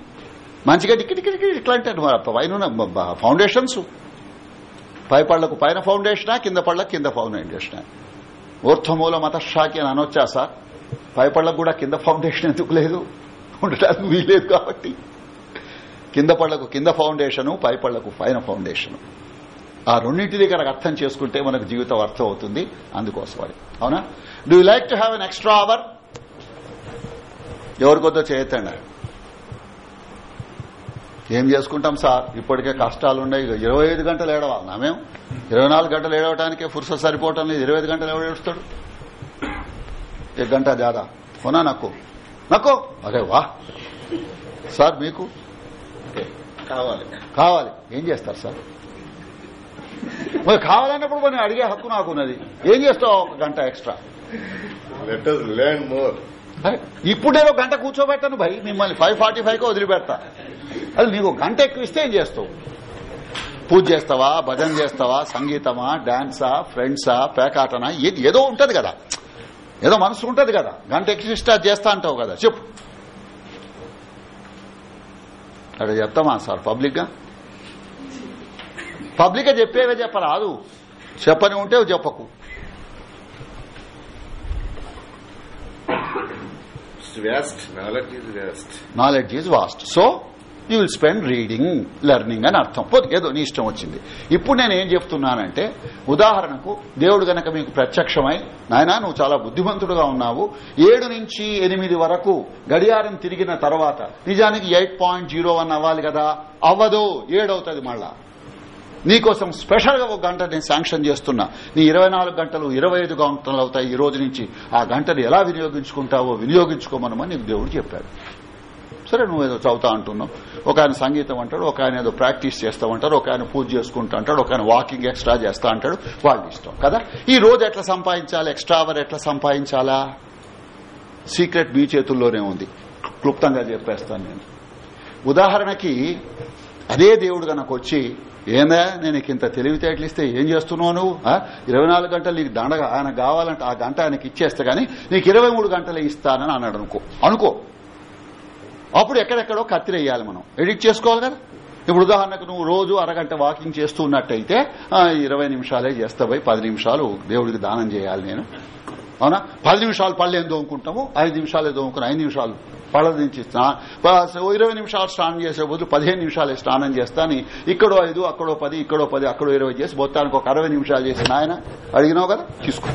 మంచిగా టిక్కి ఇట్లా అంటే పైన ఫౌండేషన్స్ పై పళ్ళకు పైన ఫౌండేషనా కింద పళ్ళకు కింద ఫౌండేషనా ఊర్ధమూల మతశాఖి అని అనొచ్చా సార్? పైపళ్ళకు కూడా కింద ఫౌండేషన్ ఎందుకు లేదు? ఉండటానికి వీలేదు కాబట్టి. కింద పళ్ళకు కింద ఫౌండేషను పైపళ్ళకు పైన ఫౌండేషన్. ఆ రెండింటి దగ్గర అర్థం చేసుకుంటే మనకు జీవితం అర్థం అవుతుంది అందుకోసం అది అవునా do like to have an extra hour ఎవరికొద్దో చేయొద్దండి. ఏం చేసుకుంటాం సార్? ఇప్పటికే కష్టాలు ఉన్నాయి. ఇక ఇరవై ఐదు గంటలు ఏడవాలన్నా మేము ఇరవై నాలుగు గంటలు ఏడవటానికే ఫుర్స సరిపోవటం లేదు. ఇరవై ఐదు గంటలు ఎవడు एक घंटा ज्यादा होना नको नको అరే వా సార్ మీకు కావాలి కావాలి ఏం చేస్తారు సార్ మరి కావాలన్నప్పుడు మనం అడిగే హక్కు నాకున్నది ఏం చేస్తావు ఒక గంట extra let us learn more అరే, ఇప్పుడు నేను ఒక గంట కూర్చోబెట్టాను భయ్ మిమ్మల్ని ఫైవ్ ఫార్టీ ఫైవ్ కి వదిలిపెడతా అది నీకు ఒక గంట ఎక్కువ ఇస్తే ఏం చేస్తావు పూజ చేస్తావా భజన చేస్తావా సంగీతమా డాన్సా ఫ్రెండ్సా పేకాటనా ఏది ఏదో ఉంటది కదా ఏదో మనసు ఉంటది కదా. గంట ఎక్స్ట్రా చేస్తా అంటావు కదా. చెప్పు. అక్కడ చెప్తామా సార్? పబ్లిక్గా పబ్లిక్గా చెప్పేవే చెప్పరాదు. చెప్పని ఉంటే చెప్పకు. Knowledge is vast so you will spend reading learning అని అర్థం. పోతే ఏదో నీ ఇష్టం వచ్చింది. ఇప్పుడు నేను ఏం చెప్తున్నానంటే ఉదాహరణకు దేవుడు గనక మీకు ప్రత్యక్షమై నాయనా నువ్వు చాలా బుద్ధిమంతుడుగా ఉన్నావు. ఏడు నుంచి ఎనిమిది వరకు గడియారం తిరిగిన తర్వాత నిజానికి ఎయిట్ పాయింట్ జీరో వన్ అవ్వాలి కదా? అవ్వదు. ఏడవుతుంది మళ్ళా. నీకోసం స్పెషల్గా ఒక గంట నేను శాంక్షన్ చేస్తున్నా. నీ ఇరవై నాలుగు గంటలు ఇరవై ఐదు గంటలు అవుతాయి ఈ రోజు నుంచి. ఆ గంటను ఎలా వినియోగించుకుంటావో వినియోగించుకోమనమని నీకు దేవుడు చెప్పాడు. సరే నువ్వు ఏదో చదువుతా అంటున్నావు. ఒక ఆయన సంగీతం అంటాడు ఒక ఆయన ఏదో ప్రాక్టీస్ చేస్తామంటారు ఒక ఆయన పూజ చేసుకుంటా అంటాడు ఒక ఆయన వాకింగ్ ఎక్స్ట్రా చేస్తా అంటాడు వాళ్ళు ఇష్టం కదా? ఈ రోజు ఎట్లా సంపాదించాలి? ఎక్స్ట్రా అవర్ ఎట్లా సంపాదించాలా? సీక్రెట్ మీ చేతుల్లోనే ఉంది. క్లుప్తంగా చెప్పేస్తాను నేను. ఉదాహరణకి అదే దేవుడు గనక వచ్చి ఏందా నేను నీకు ఇంత తెలివితేటలు ఇస్తే ఏం చేస్తున్నావు నువ్వు? ఇరవై నాలుగు గంటలు నీకు దండగా ఆయన కావాలంటే ఆ గంట ఆయనకి ఇచ్చేస్తే గానీ నీకు ఇరవై మూడు గంటలే ఇస్తానని అన్నాడు అనుకో. అనుకో. అప్పుడు ఎక్కడెక్కడో కత్తిరేయాలి మనం. ఎడిట్ చేసుకోవాలి కదా? ఇప్పుడు ఉదాహరణకు నువ్వు రోజు అరగంట వాకింగ్ చేస్తూ ఉన్నట్టయితే ఇరవై నిమిషాలే చేస్తావై పది నిమిషాలు దేవుడికి దానం చేయాలి నేను. అవునా? పది నిమిషాలు పళ్ళు ఏం దోముకుంటాము? ఐదు నిమిషాలే దోముకుని ఐదు నిమిషాలు పళ్ళ నుంచి ఇరవై నిమిషాలు స్నానం చేసే బదులు పదిహేను నిమిషాలే స్నానం చేస్తాని. ఇక్కడో ఐదు అక్కడో పది ఇక్కడో పది అక్కడో ఇరవై చేసి మొత్తానికి ఒక అరవై నిమిషాలు చేసిన ఆయన అడిగినావు కదా? తీసుకో.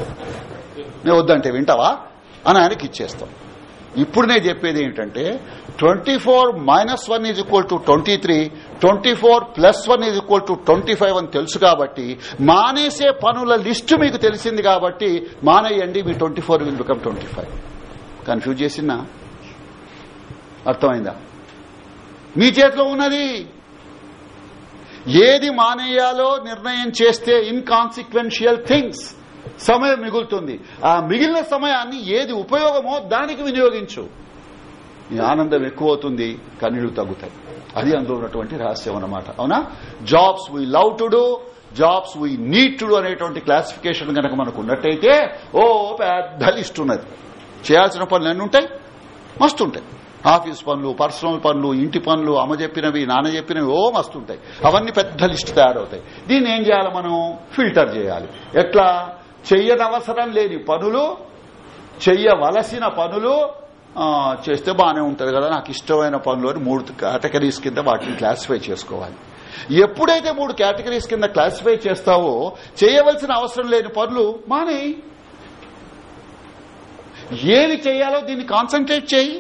నేను వద్దంటే వింటావా? అని ఆయనకి ఇచ్చేస్తాం. ఇప్పుడు నేను చెప్పేది ఏంటంటే twenty four minus one is equal to twenty three twenty four plus one is equal to twenty five అని తెలుసు కాబట్టి మానేసే పనుల లిస్టు మీకు తెలిసింది కాబట్టి మానేయండి మీ twenty four will become twenty five. Confuse చేసినా అర్థమైందా? మీ చేతిలో ఉన్నది. ఏది మానేయాలో నిర్ణయం చేస్తే ఇన్కాన్సిక్వెన్షియల్ థింగ్స్ సమయం మిగులుతుంది. ఆ మిగిలిన సమయాన్ని ఏది ఉపయోగమో దానికి వినియోగించు. నీ ఆనందం ఎక్కువ అవుతుంది కన్నీళ్ళు తగ్గుతాయి. అది అందులో ఉన్నటువంటి రహస్యం అన్నమాట. అవునా? Jobs we love to do jobs we need to do అనేటువంటి క్లాసిఫికేషన్ కనుక మనకు ఉన్నట్టయితే ఓ పెద్ద లిస్ట్ ఉన్నది. చేయాల్సిన పనులు ఎన్ని ఉంటాయి? మస్తు ఉంటాయి. ఆఫీస్ పనులు పర్సనల్ పనులు ఇంటి పనులు అమ్మ చెప్పినవి నాన్న చెప్పినవి ఓ మస్తు ఉంటాయి. అవన్నీ పెద్ద లిస్ట్ తయారవుతాయి. దీన్ని ఏం చేయాలి మనం? ఫిల్టర్ చేయాలి. ఎట్లా? చెయ్యనవసరం లేని పనులు చెయ్యవలసిన పనులు చేస్తే బాగానే ఉంటది కదా నాకు ఇష్టమైన పనులు అని మూడు కేటగిరీస్ కింద వాటిని క్లాసిఫై చేసుకోవాలి. ఎప్పుడైతే మూడు కేటగిరీస్ కింద క్లాసిఫై చేస్తావో చేయవలసిన అవసరం లేని పనులు మానే. ఏమి చేయాలో దీన్ని కాన్సన్ట్రేట్ చేయి.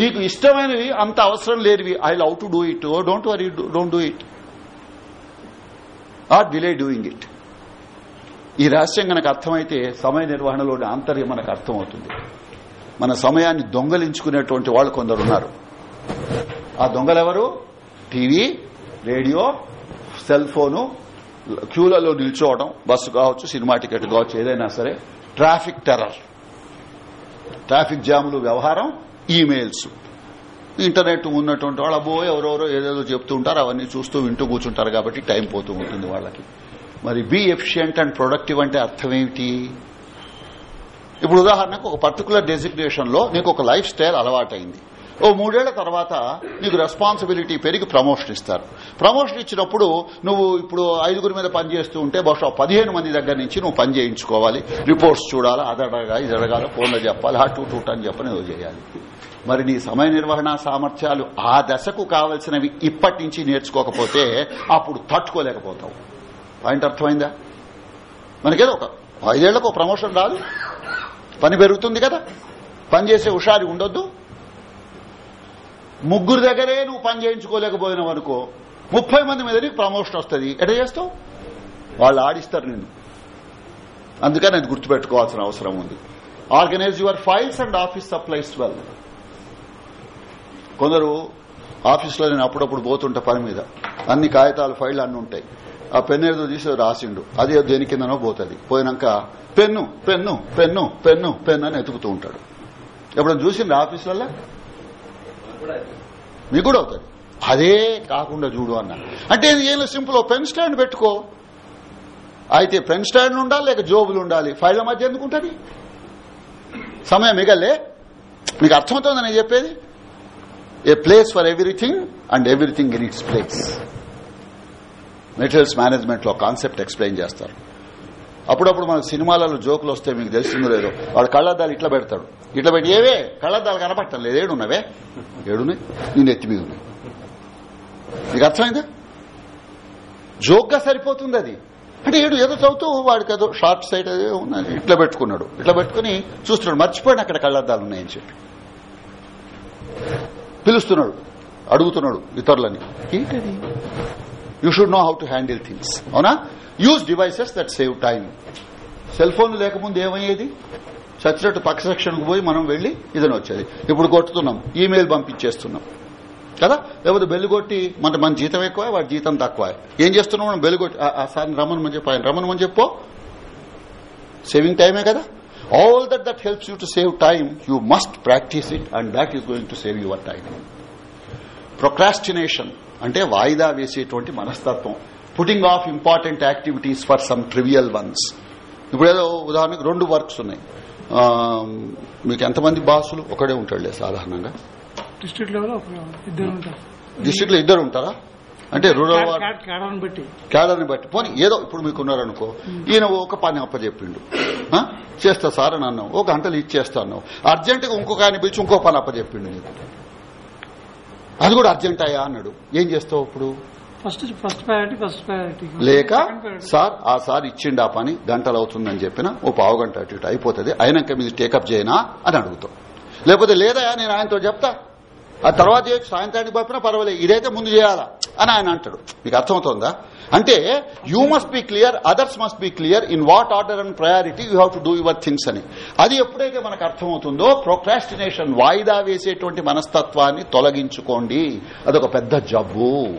నీకు ఇష్టమైనవి అంత అవసరం లేనివి. I love to do it don't worry don't do it or delay doing it. ఈ రహస్యం గనక అర్థమైతే సమయ నిర్వహణలోని ఆంతర్యం మనకు అర్థమవుతుంది. మన సమయాన్ని దొంగలించుకునేటువంటి వాళ్ళు కొందరు ఉన్నారు ఆ దొంగలెవరు? టీవీ రేడియో సెల్ ఫోను క్యూలలో నిల్చోవడం బస్సు కావచ్చు సినిమా టికెట్ కావచ్చు ఏదైనా సరే ట్రాఫిక్ టెర్రర్. ట్రాఫిక్ జాములు వ్యవహారం ఈమెయిల్స్. ఇంటర్నెట్ ఉన్నటువంటి వాళ్ళు అబ్బో ఎవరెవరో ఏదేదో చెప్తూ ఉంటారు అవన్నీ చూస్తూ వింటూ కూర్చుంటారు కాబట్టి టైం పోతూ ఉంటుంది వాళ్ళకి. మరి బీ ఎఫిషియంట్ అండ్ ప్రొడక్టివ్ అంటే అర్థం ఏమిటి? ఇప్పుడు ఉదాహరణకు ఒక పర్టికులర్ డెసిగ్నేషన్లో నీకు ఒక లైఫ్ స్టైల్ అలవాటైంది. ఓ మూడేళ్ళ తర్వాత నీకు రెస్పాన్సిబిలిటీ పెరిగి ప్రమోషన్ ఇస్తారు. ప్రమోషన్ ఇచ్చినప్పుడు నువ్వు ఇప్పుడు ఐదుగురి మీద పనిచేస్తూ ఉంటే బహుశా పదిహేను మంది దగ్గర నుంచి నువ్వు పని చేయించుకోవాలి. రిపోర్ట్స్ చూడాలి అది అడగా ఇది అడగాలి ఫోన్లో చెప్పాలి హా టూ టూట్ అని చెప్పని చేయాలి. మరి నీ సమయ నిర్వహణ సామర్థ్యాలు ఆ దశకు కావలసినవి ఇప్పటి నుంచి నేర్చుకోకపోతే అప్పుడు తట్టుకోలేకపోతావు. పాయింట్ అర్థమైందా? మనకేదో ఒక ఐదేళ్ళకు ఒక ప్రమోషన్ రాదు. పని పెరుగుతుంది కదా. పని చేసే హుషారి ఉండొద్దు. ముగ్గురు దగ్గరే నువ్వు పని చేయించుకోలేకపోయినావు అనుకో ముప్పై మంది మీద నీకు ప్రమోషన్ వస్తుంది. ఎట చేస్తావు? వాళ్ళు ఆడిస్తారు నిన్ను. అందుకని అది గుర్తుపెట్టుకోవాల్సిన అవసరం ఉంది. Organise your files and office supplies well కొందరు ఆఫీసులో నేను అప్పుడప్పుడు పోతుంటా పని మీద. అన్ని కాగితాలు ఫైళ్ళు అన్ని ఉంటాయి. ఆ పెన్ ఏదో తీసి రాసిండు. అది దేని కిందనో పోతుంది. పోయినాక pen pen pen pen pen అని ఎతుకుతూ ఉంటాడు. ఎప్పుడైనా చూసిండ్రు ఆఫీసులలో మీకు కూడా అవుతుంది. అదే కాకుండా చూడు అన్న. అంటే ఏం సింపుల్ పెన్ స్టాండ్ పెట్టుకో. అయితే పెన్ స్టాండ్ ఉండాలి లేక జోబులు ఉండాలి. ఫైళ్ళ మధ్య ఎందుకు ఉంటుంది? సమయం మిగలే. మీకు అర్థమవుతుంది నేను చెప్పేది? A place for everything and everything in its place materials మేనేజ్మెంట్లో కాన్సెప్ట్ ఎక్స్ప్లెయిన్ చేస్తారు. అప్పుడప్పుడు మన సినిమాలలో జోకులు వస్తే మీకు తెలిసిందో లేదో వాడు కళ్ళద్దాలు ఇట్లా పెడతాడు. ఇట్లా పెట్టి ఏవే? కళ్ళద్దాలు కనపడటం లేదు. ఏడున్నవే? ఏడున్నాయి. నేను ఎత్తి మీద ఉన్నాయి. మీకు అర్థమైందా? జోక్గా సరిపోతుంది అది. అంటే ఏడు ఏదో చదువుతూ వాడికి ఏదో షార్ట్ సైడ్ అదే ఉన్నది. ఇట్లా పెట్టుకున్నాడు. ఇట్లా పెట్టుకుని చూస్తున్నాడు. మర్చిపోయిన అక్కడ కళ్ళద్దాలు ఉన్నాయని చెప్పి. పిలుస్తున్నాడు అడుగుతున్నాడు ఇతరులని. ఏంటది? You should know how to handle things అవునా? Use devices that save time cell phone లేకముందు ఏమయ్యేది? చచ్చినట్టు పక్క సెక్షన్కు పోయి మనం వెళ్ళి ఇదని వచ్చేది. ఇప్పుడు కొట్టుతున్నాం ఈమెయిల్ పంపించేస్తున్నాం. కదా? లేకపోతే బెల్లు కొట్టి మన మన జీతం ఎక్కువ వాడి జీతం తక్కువ ఏం చేస్తున్నాం మనం? బెల్లు కొట్టి ఆ సార్ రమ్మని చెప్పు ఆయన రమ్మని చెప్పు. సేవింగ్ టైమే కదా? All that that helps you to save time you must practise it and that is going to save your time procrastination అంటే వాయిదా వేసేటువంటి మనస్తత్వం. Putting off important activities for some trivial ones ఇప్పుడు ఏదో ఉదాహరణకు రెండు వర్క్స్ ఉన్నాయి. మీకు ఎంతమంది బాసులు? ఒకడే ఉంటాడులే సాధారణంగా. డిస్ట్రిక్ట్ లెవెల్ డిస్టిక్లో ఇద్దరు ఉంటారా? అంటే రూరల్ క్యాడర్ని బట్టి. పోనీ ఏదో ఇప్పుడు మీకు ఉన్నారనుకో ఈయన ఒక పని అప్పచెప్పిండు? చేస్తా సార్ అని అన్నావు ఒక గంటలు ఇచ్చేస్తా అన్నావు. అర్జెంటుగా ఇంకొక ఆయన పిలిచి ఇంకో పని అప్పచెప్పిండు నీకు. అది కూడా అర్జెంట్ అయ్యా అన్నాడు. ఏం చేస్తావు ఇప్పుడు? First first priority first priority లేక సార్ ఆ సార్ ఇచ్చిండు ఆ పని గంటలు అవుతుందని చెప్పిన ఓ పావు గంట అటు ఇటు అయిపోతుంది. అయినాక మీరు టేకప్ చేయనా అని అడుగుతాం లేకపోతే లేదా నేను ఆయనతో చెప్తా. ఆ తర్వాత సాయంత్రానికి పంపినా పర్వాలేదు. ఇదైతే ముందు చేయాలా? అని ఆయన అంటాడు. మీకు అర్థమవుతోందా? అంటే you must be clear others must be clear in what order and priority you have to do your things అని. అది ఎప్పుడైతే మనకు అర్థమవుతుందో ప్రొక్రాస్టినేషన్ వాయిదా వేసేటువంటి మనస్తత్వాన్ని తొలగించుకోండి. అదొక పెద్ద జబ్బు.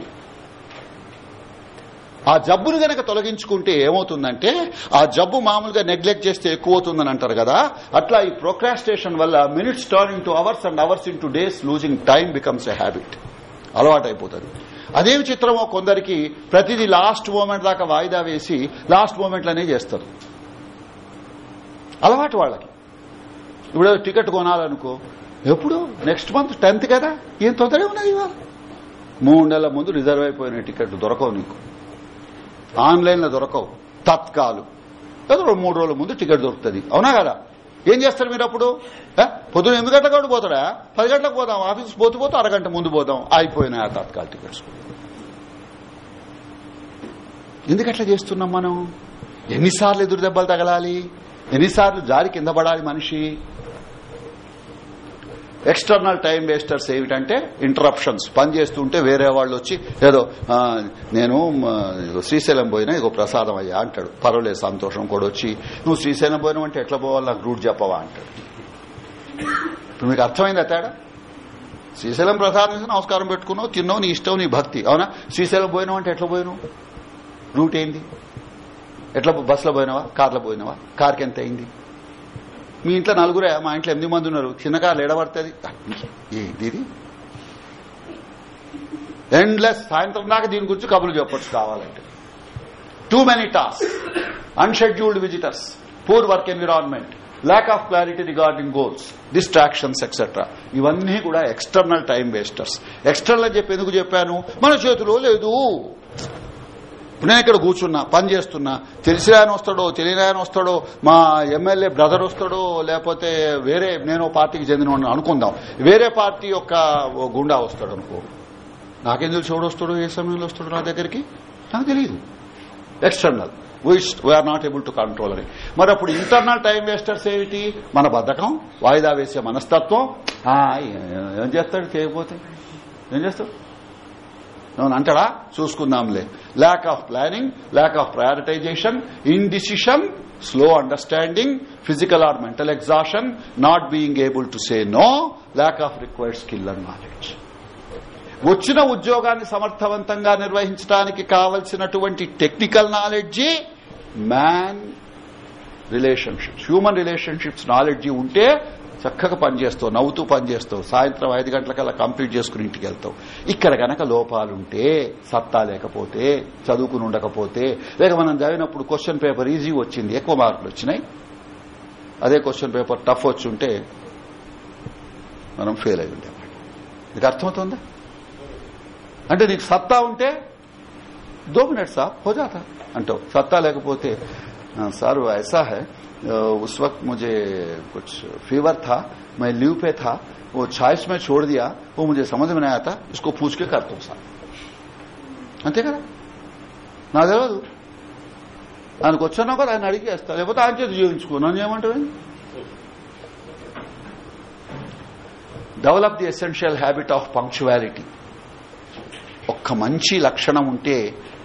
ఆ జబ్బును గనక తొలగించుకుంటే ఏమవుతుందంటే ఆ జబ్బు మామూలుగా నెగ్లెక్ట్ చేస్తే ఎక్కువ అవుతుందని అంటారు కదా. అట్లా ఈ ప్రొక్రాస్టేషన్ వల్ల minutes turn into hours and hours into days losing time becomes a habit అలవాటైపోతుంది. అదేమి చిత్రమో కొందరికి ప్రతిదీ లాస్ట్ మూమెంట్ దాకా వాయిదా వేసి లాస్ట్ మూమెంట్లనే చేస్తారు. అలవాటు వాళ్ళకి. ఇప్పుడు టికెట్ కొనాలనుకో ఎప్పుడు? నెక్స్ట్ మంత్ టెన్త్ కదా? ఏం తొందరగా ఉన్నది ఇవాళ? మూడు నెలల ముందు రిజర్వ్ అయిపోయిన టికెట్ దొరకవు నీకు. ఆన్లైన్లో దొరకవు. తత్కాలు. ఏదో మూడు రోజుల ముందు టికెట్ దొరుకుతుంది. అవునా కదా? ఏం చేస్తారు మీరు అప్పుడు? పొద్దున ఎనిమిది గంటల కూడా పోతాడా? పది గంటలకు పోదాం ఆఫీస్ పోతూ పోతూ అరగంట ముందు పోదాం. అయిపోయినాయి ఆ తత్కాల్ టికెట్స్ ఎందుకట్లా చేస్తున్నాం మనం? ఎన్నిసార్లు ఎదురు దెబ్బలు తగలాలి? ఎన్నిసార్లు జారి కింద పడాలి మనిషి? ఎక్స్టర్నల్ టైం వేస్టర్స్ ఏమిటంటే ఇంటరప్షన్స్ పని చేస్తుంటే వేరే వాళ్ళు వచ్చి ఏదో నేను శ్రీశైలం పోయినా ఇగో ప్రసాదం అయ్యా అంటాడు. పర్వాలేదు సంతోషం కూడా వచ్చి నువ్వు శ్రీశైలం పోయినా అంటే ఎట్లా పోవాలి? నాకు రూట్ చెప్పవా? అంటాడు. ఇప్పుడు మీకు అర్థమైందా తేడా? శ్రీశైలం ప్రసాదం చేసి నమస్కారం పెట్టుకున్నావు తిన్నావు నీ ఇష్టం నీ భక్తి. అవునా? శ్రీశైలం పోయినావు అంటే ఎట్లా పోయినావు? రూట్ ఏంది? ఎట్లా బస్సులో పోయినావా? కార్లో పోయినావా? కార్కి ఎంత అయింది? మీ ఇంట్లో నలుగురే మా ఇంట్లో ఎనిమిది మంది ఉన్నారు. చిన్న కార్లు ఎడబడుతుంది ఏంటిది ఎండ్లెస్ సాయంత్రం దాకా దీని గురించి కబులు చెప్పొచ్చు కావాలంటే. Too many task unscheduled visitors poor work environment lack of clarity regarding goals distractions etcetera ఇవన్నీ కూడా ఎక్స్టర్నల్ టైం వేస్టర్స్ ఎక్స్టర్నల్ అని చెప్పి ఎందుకు చెప్పాను. మన చేతిలో లేదు. ఇప్పుడు నేను ఇక్కడ కూర్చున్నా పని చేస్తున్నా. తెలిసిన ఆయన వస్తాడో తెలియని ఆయన వస్తాడో మా ఎమ్మెల్యే బ్రదర్ వస్తాడో లేకపోతే వేరే నేను పార్టీకి చెందిన అనుకుందాం. వేరే పార్టీ యొక్క గుండా వస్తాడు అనుకో. నాకేం తెలిసి ఎవడు వస్తాడో ఏ సమయంలో వస్తాడో నా దగ్గరికి? నాకు తెలియదు external we're not able to control అని మరి అప్పుడు ఇంటర్నల్ టైం వేస్టర్స్ ఏమిటి? మన బద్దకం వాయిదా వేసే మనస్తత్వం. ఏం చేస్తాడు? చేయకపోతే ఏం చేస్తాడు? అంటడా అంటాడా? చూసుకుందాంలే. Lack of planning lack of prioritisation indecision slow understanding physical or mental exhaustion not being able to say no lack of required skill and knowledge వచ్చిన ఉద్యోగాన్ని సమర్థవంతంగా నిర్వహించడానికి కావలసినటువంటి technical knowledge man relationships human relationships knowledge ఉంటే చక్కగా పనిచేస్తావు నవ్వుతూ పనిచేస్తావు సాయంత్రం ఐదు గంటలకల్లా కంప్లీట్ చేసుకుని ఇంటికి వెళ్తావు. ఇక్కడ గనక లోపాలుంటే సత్తా లేకపోతే చదువుకుని ఉండకపోతే లేక మనం చదివినప్పుడు క్వశ్చన్ పేపర్ ఈజీ వచ్చింది ఎక్కువ మార్కులు వచ్చినాయి. అదే క్వశ్చన్ పేపర్ టఫ్ వచ్చి ఉంటే మనం ఫెయిల్ అయి ఉండే ఇది అర్థమవుతుందా? అంటే నీకు సత్తా ఉంటే దో మినిట్స్ ఆ హోజాత అంటావు. సత్తా లేకపోతే సార్ ఐసా హై उस वक्त मुझे कुछ फीवर था मैं लीव पे था वो छाइस में छोड़ दिया वो मुझे समझ में नहीं आता इसको पूछ के करता हूं साहब అంతే కదా నాకు తెలియదు ఆయనకు వచ్చానో కదా ఆయన అడిగి వేస్తా లేకపోతే ఆయన చేతి జీవించుకో నన్ను ఏమంటావు develop the essential habit of punctuality ఒక్క మంచి లక్షణం ఉంటే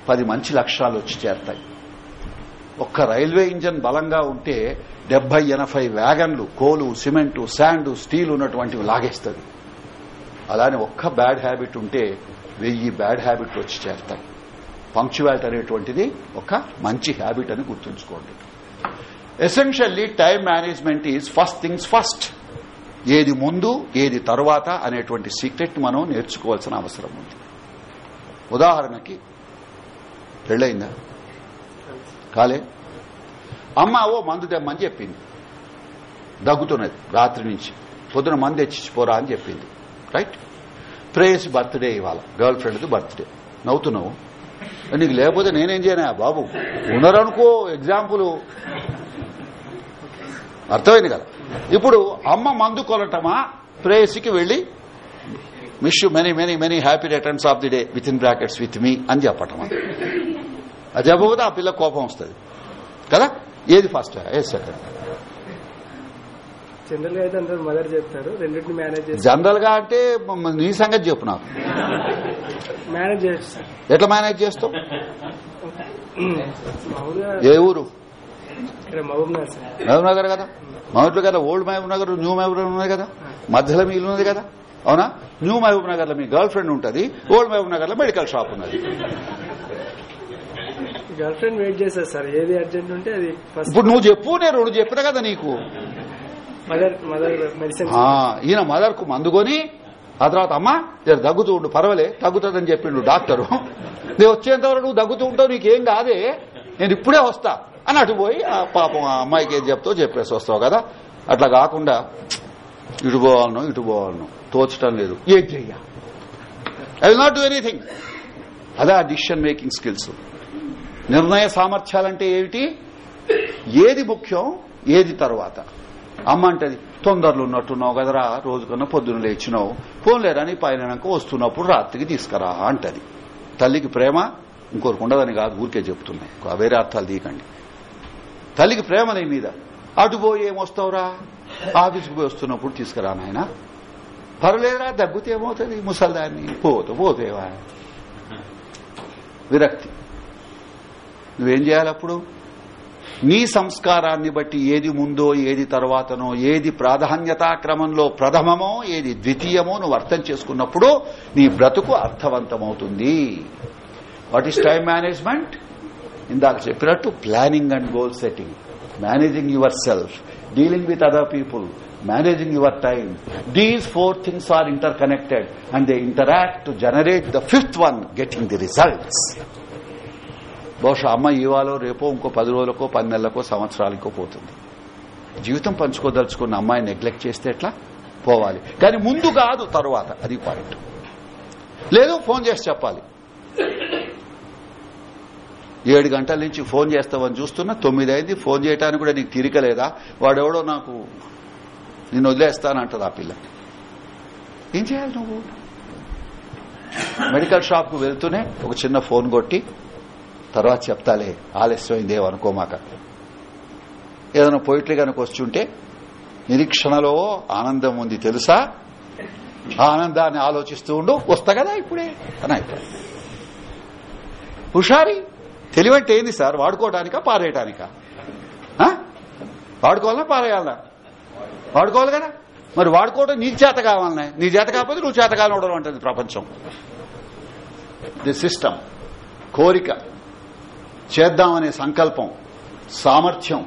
పది మంచి లక్షణాలు వచ్చి చేరతాయి ఒక్క రైల్వే ఇంజన్ బలంగా ఉంటే డెబ్బై ఎనభై వ్యాగన్లు కోలు సిమెంటు శాండ్ స్టీల్ ఉన్నటువంటివి లాగేస్తుంది. అలానే ఒక్క బ్యాడ్ హ్యాబిట్ ఉంటే వెయ్యి బ్యాడ్ హ్యాబిట్లు వచ్చి చేస్తాయి పంక్చువాలిటీ అనేటువంటిది ఒక మంచి హ్యాబిట్ అని గుర్తుంచుకోండి. Essentially time management is first things first ఏది ముందు ఏది తరువాత అనేటువంటి సీక్రెట్ మనం నేర్చుకోవాల్సిన అవసరం ఉంది. ఉదాహరణకి పెళ్ళయిందా? కాలే. అమ్మ ఓ మందు తెమ్మని చెప్పింది. దగ్గుతున్నది రాత్రి నుంచి. పొద్దున మందు తెచ్చిపోరా అని చెప్పింది. రైట్ ప్రేయస్ బర్త్డే ఇవాళ. గర్ల్ ఫ్రెండ్ది బర్త్డే నవ్వుతున్నావు? నీకు లేకపోతే నేనేం చేయనా బాబు? ఉన్నారనుకో ఎగ్జాంపుల్ అర్థమైంది కదా? ఇప్పుడు అమ్మ మందు కొనటమా? ప్రేయసికి వెళ్ళి wish you many many many happy returns of the day with in brackets with మీ అని చెప్పటం అది చెప్పకపోతే ఆ పిల్ల కోపం వస్తుంది. కదా? ఏది ఫస్ట్? ఏది సెకండ్ జనరల్గా అంటే నీ సంగతి చెప్పు నాకు. ఎట్లా మేనేజ్ చేస్తావు? ఏ ఊరు? మహబూబ్ నగర్ కదా? మహబూబ్ కదా ఓల్డ్ మహబూబ్ నగర్ న్యూ మహబూబ్ నగర్ ఉన్నది కదా? మధ్యలో మీ ఇల్లు ఉన్నది కదా? అవునా? న్యూ మహబూబ్ నగర్లో మీ గర్ల్ ఫ్రెండ్ ఉంటుంది ఓల్డ్ మహబూబ్ నగర్లో మెడికల్ షాప్ ఉన్నది. గర్ల్ ఫ్రెండ్ వెయిట్ చేస్తారు సార్. ఏది అర్జెంట్ ఉంటే అది ఫస్ట్. ఇప్పుడు నువ్వు చెప్పు నేను రెండు చెప్పిన కదా నీకు? Mother mother medicine. ఆ, ఈయన మదర్కు మందుకొని ఆ తర్వాత అమ్మ జర దగ్గుతూ ఉండు పర్వాలే తగ్గుతుందని చెప్పిండు డాక్టరు. నేను వచ్చేంత వరకు నువ్వు దగ్గుతూ ఉంటావు నీకేం కాదే నేను ఇప్పుడే వస్తా. అని అటు పోయి ఆ పాపం ఆ అమ్మాయికి ఏం చెప్తావు చెప్పేసి వస్తావు కదా. అట్లా కాకుండా ఇటు పోవాలను ఇటు పోవాలను తోచటం లేదు. ఏం చెయ్య I will not do anything. అదే ఆ డిసిషన్ మేకింగ్ స్కిల్స్. నిర్ణయ సామర్థ్యాలంటే ఏమిటి? ఏది ముఖ్యం ఏది తర్వాత? అమ్మ అంటది తొందరలు ఉన్నట్టున్నావు కదరా రోజుకన్నా పొద్దున లేచినావు. పోన్లేరా నీ పైనక వస్తున్నప్పుడు రాత్రికి తీసుకురా అంటది. తల్లికి ప్రేమ ఇంకొకరికి ఉండదని కాదు ఊరికే చెప్తున్నాయి వేరే అర్థాలు తీయకండి. తల్లికి ప్రేమ నీ మీద. అటు పోయి ఏమొస్తావురా? ఆఫీస్కి పోయి వస్తున్నప్పుడు తీసుకురా నాయన. పర్లేదురా దగ్గుతే ఏమవుతుంది ముసల్దాన్ని. పోతే పోతేవా? విరక్తి. నువ్వేం చేయాలి అప్పుడు? నీ సంస్కారాన్ని బట్టి ఏది ముందో ఏది తర్వాతనో ఏది ప్రాధాన్యతా క్రమంలో ప్రథమమో ఏది ద్వితీయమో నువ్వు అర్థం చేసుకున్నప్పుడు నీ బ్రతుకు అర్థవంతమవుతుంది. వాట్ ఈస్ టైం మేనేజ్మెంట్ ఇందాక చెప్పినట్టు planning and goal setting managing your self dealing with other people managing your time these four things are interconnected and they interact to generate the fifth one getting the results బహుశా అమ్మ ఇవాళో రేపో ఇంకో పది రోజులకో పది నెలలకో సంవత్సరాలకో పోతుంది. జీవితం పంచుకోదలుచుకున్న అమ్మాయి నెగ్లెక్ట్ చేస్తే ఎట్లా? పోవాలి. కానీ ముందు కాదు తరువాత. అది పాయింట్ లేదు ఫోన్ చేసి చెప్పాలి. ఏడు గంటల నుంచి ఫోన్ చేస్తావని చూస్తున్నా తొమ్మిది అయింది ఫోన్ చేయడానికి కూడా నీకు తీరిక లేదా? వాడెవడో నాకు నేను వదిలేస్తానంటది ఆ పిల్ల. ఏం చేయాలి నువ్వు? మెడికల్ షాప్కు వెళ్తూనే ఒక చిన్న ఫోన్ కొట్టి తర్వాత చెప్తాలే ఆలస్యమైందేమో అనుకోమాక. ఏదైనా పోయిట్లు కనుక వస్తుంటే నిరీక్షణలో ఆనందం ఉంది తెలుసా? ఆనందాన్ని ఆలోచిస్తూ ఉండు వస్తా కదా ఇప్పుడే అని అయిపోయింది. హుషారి తెలివంటే ఏంది సార్? వాడుకోవడానికా పారేయటానికా? వాడుకోవాలనా పారేయాలనా? వాడుకోవాలి కదా. మరి వాడుకోవడం నీ చేత కావాలనే. నీ చేత కాకపోతే నువ్వు చేత కానివ్వడం అంటుంది ప్రపంచం. ది సిస్టమ్ కోరిక. చేద్దామనే సంకల్పం సామర్థ్యం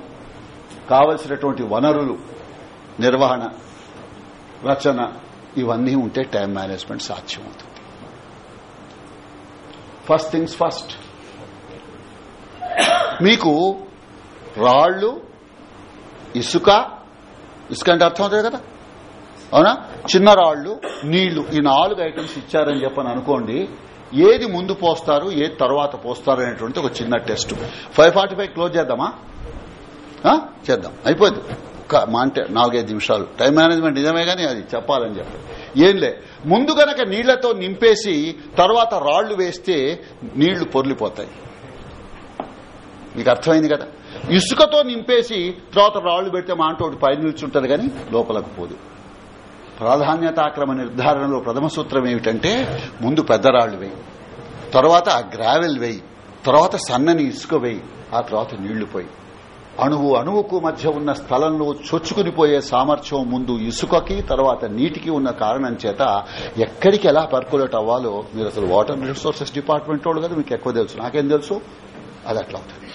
కావలసినటువంటి వనరులు నిర్వహణ రచన ఇవన్నీ ఉంటే టైం మేనేజ్మెంట్ సాధ్యం అవుతుంది ఫస్ట్ థింగ్స్ ఫస్ట్ మీకు రాళ్ళు ఇసుక ఇసుక అంటే అర్థం అవుతుంది కదా? అవునా? చిన్న రాళ్ళు నీళ్ళు ఈ నాలుగు ఐటమ్స్ ఇచ్చారని చెప్పని అనుకోండి ఏది ముందు పోస్తారు ఏది తర్వాత పోస్తారు అనేటువంటి ఒక చిన్న test. Five forty five close చేద్దామా? చేద్దాం. అయిపోద్ది మా అంటే నాలుగైదు నిమిషాలు. టైం మేనేజ్మెంట్ నిజమే కానీ అది చెప్పాలని చెప్పి ఏంలే ముందు గనక నీళ్ళతో నింపేసి తర్వాత రాళ్ళు వేస్తే నీళ్ళు పొర్లిపోతాయి. మీకు అర్థమైంది కదా? ఇసుకతో నింపేసి తర్వాత రాళ్ళు పెడితే మా అంటే పై నిల్చుంటది కానీ లోపలకు పోదు. ప్రాధాన్యతాక్రమ నిర్ధారణలో ప్రథమ సూత్రం ఏమిటంటే ముందు పెద్దరాళ్ళు వేయి తర్వాత ఆ గ్రావెల్ వేయి తర్వాత సన్నని ఇసుక వేయి ఆ తర్వాత నీళ్ళు పోయి. అణువు అణువుకు మధ్య ఉన్న స్థలంలో చొచ్చుకుని పోయే సామర్థ్యం ముందు ఇసుకకి తర్వాత నీటికి ఉన్న కారణం చేత ఎక్కడికి ఎలా పర్కులేట్ అవ్వాలో మీరు అసలు వాటర్ రిసోర్సెస్ డిపార్ట్మెంట్ వాళ్ళు కదా మీకు ఎక్కువ తెలుసు నాకేం తెలుసు? అది అట్లా అవుతుంది.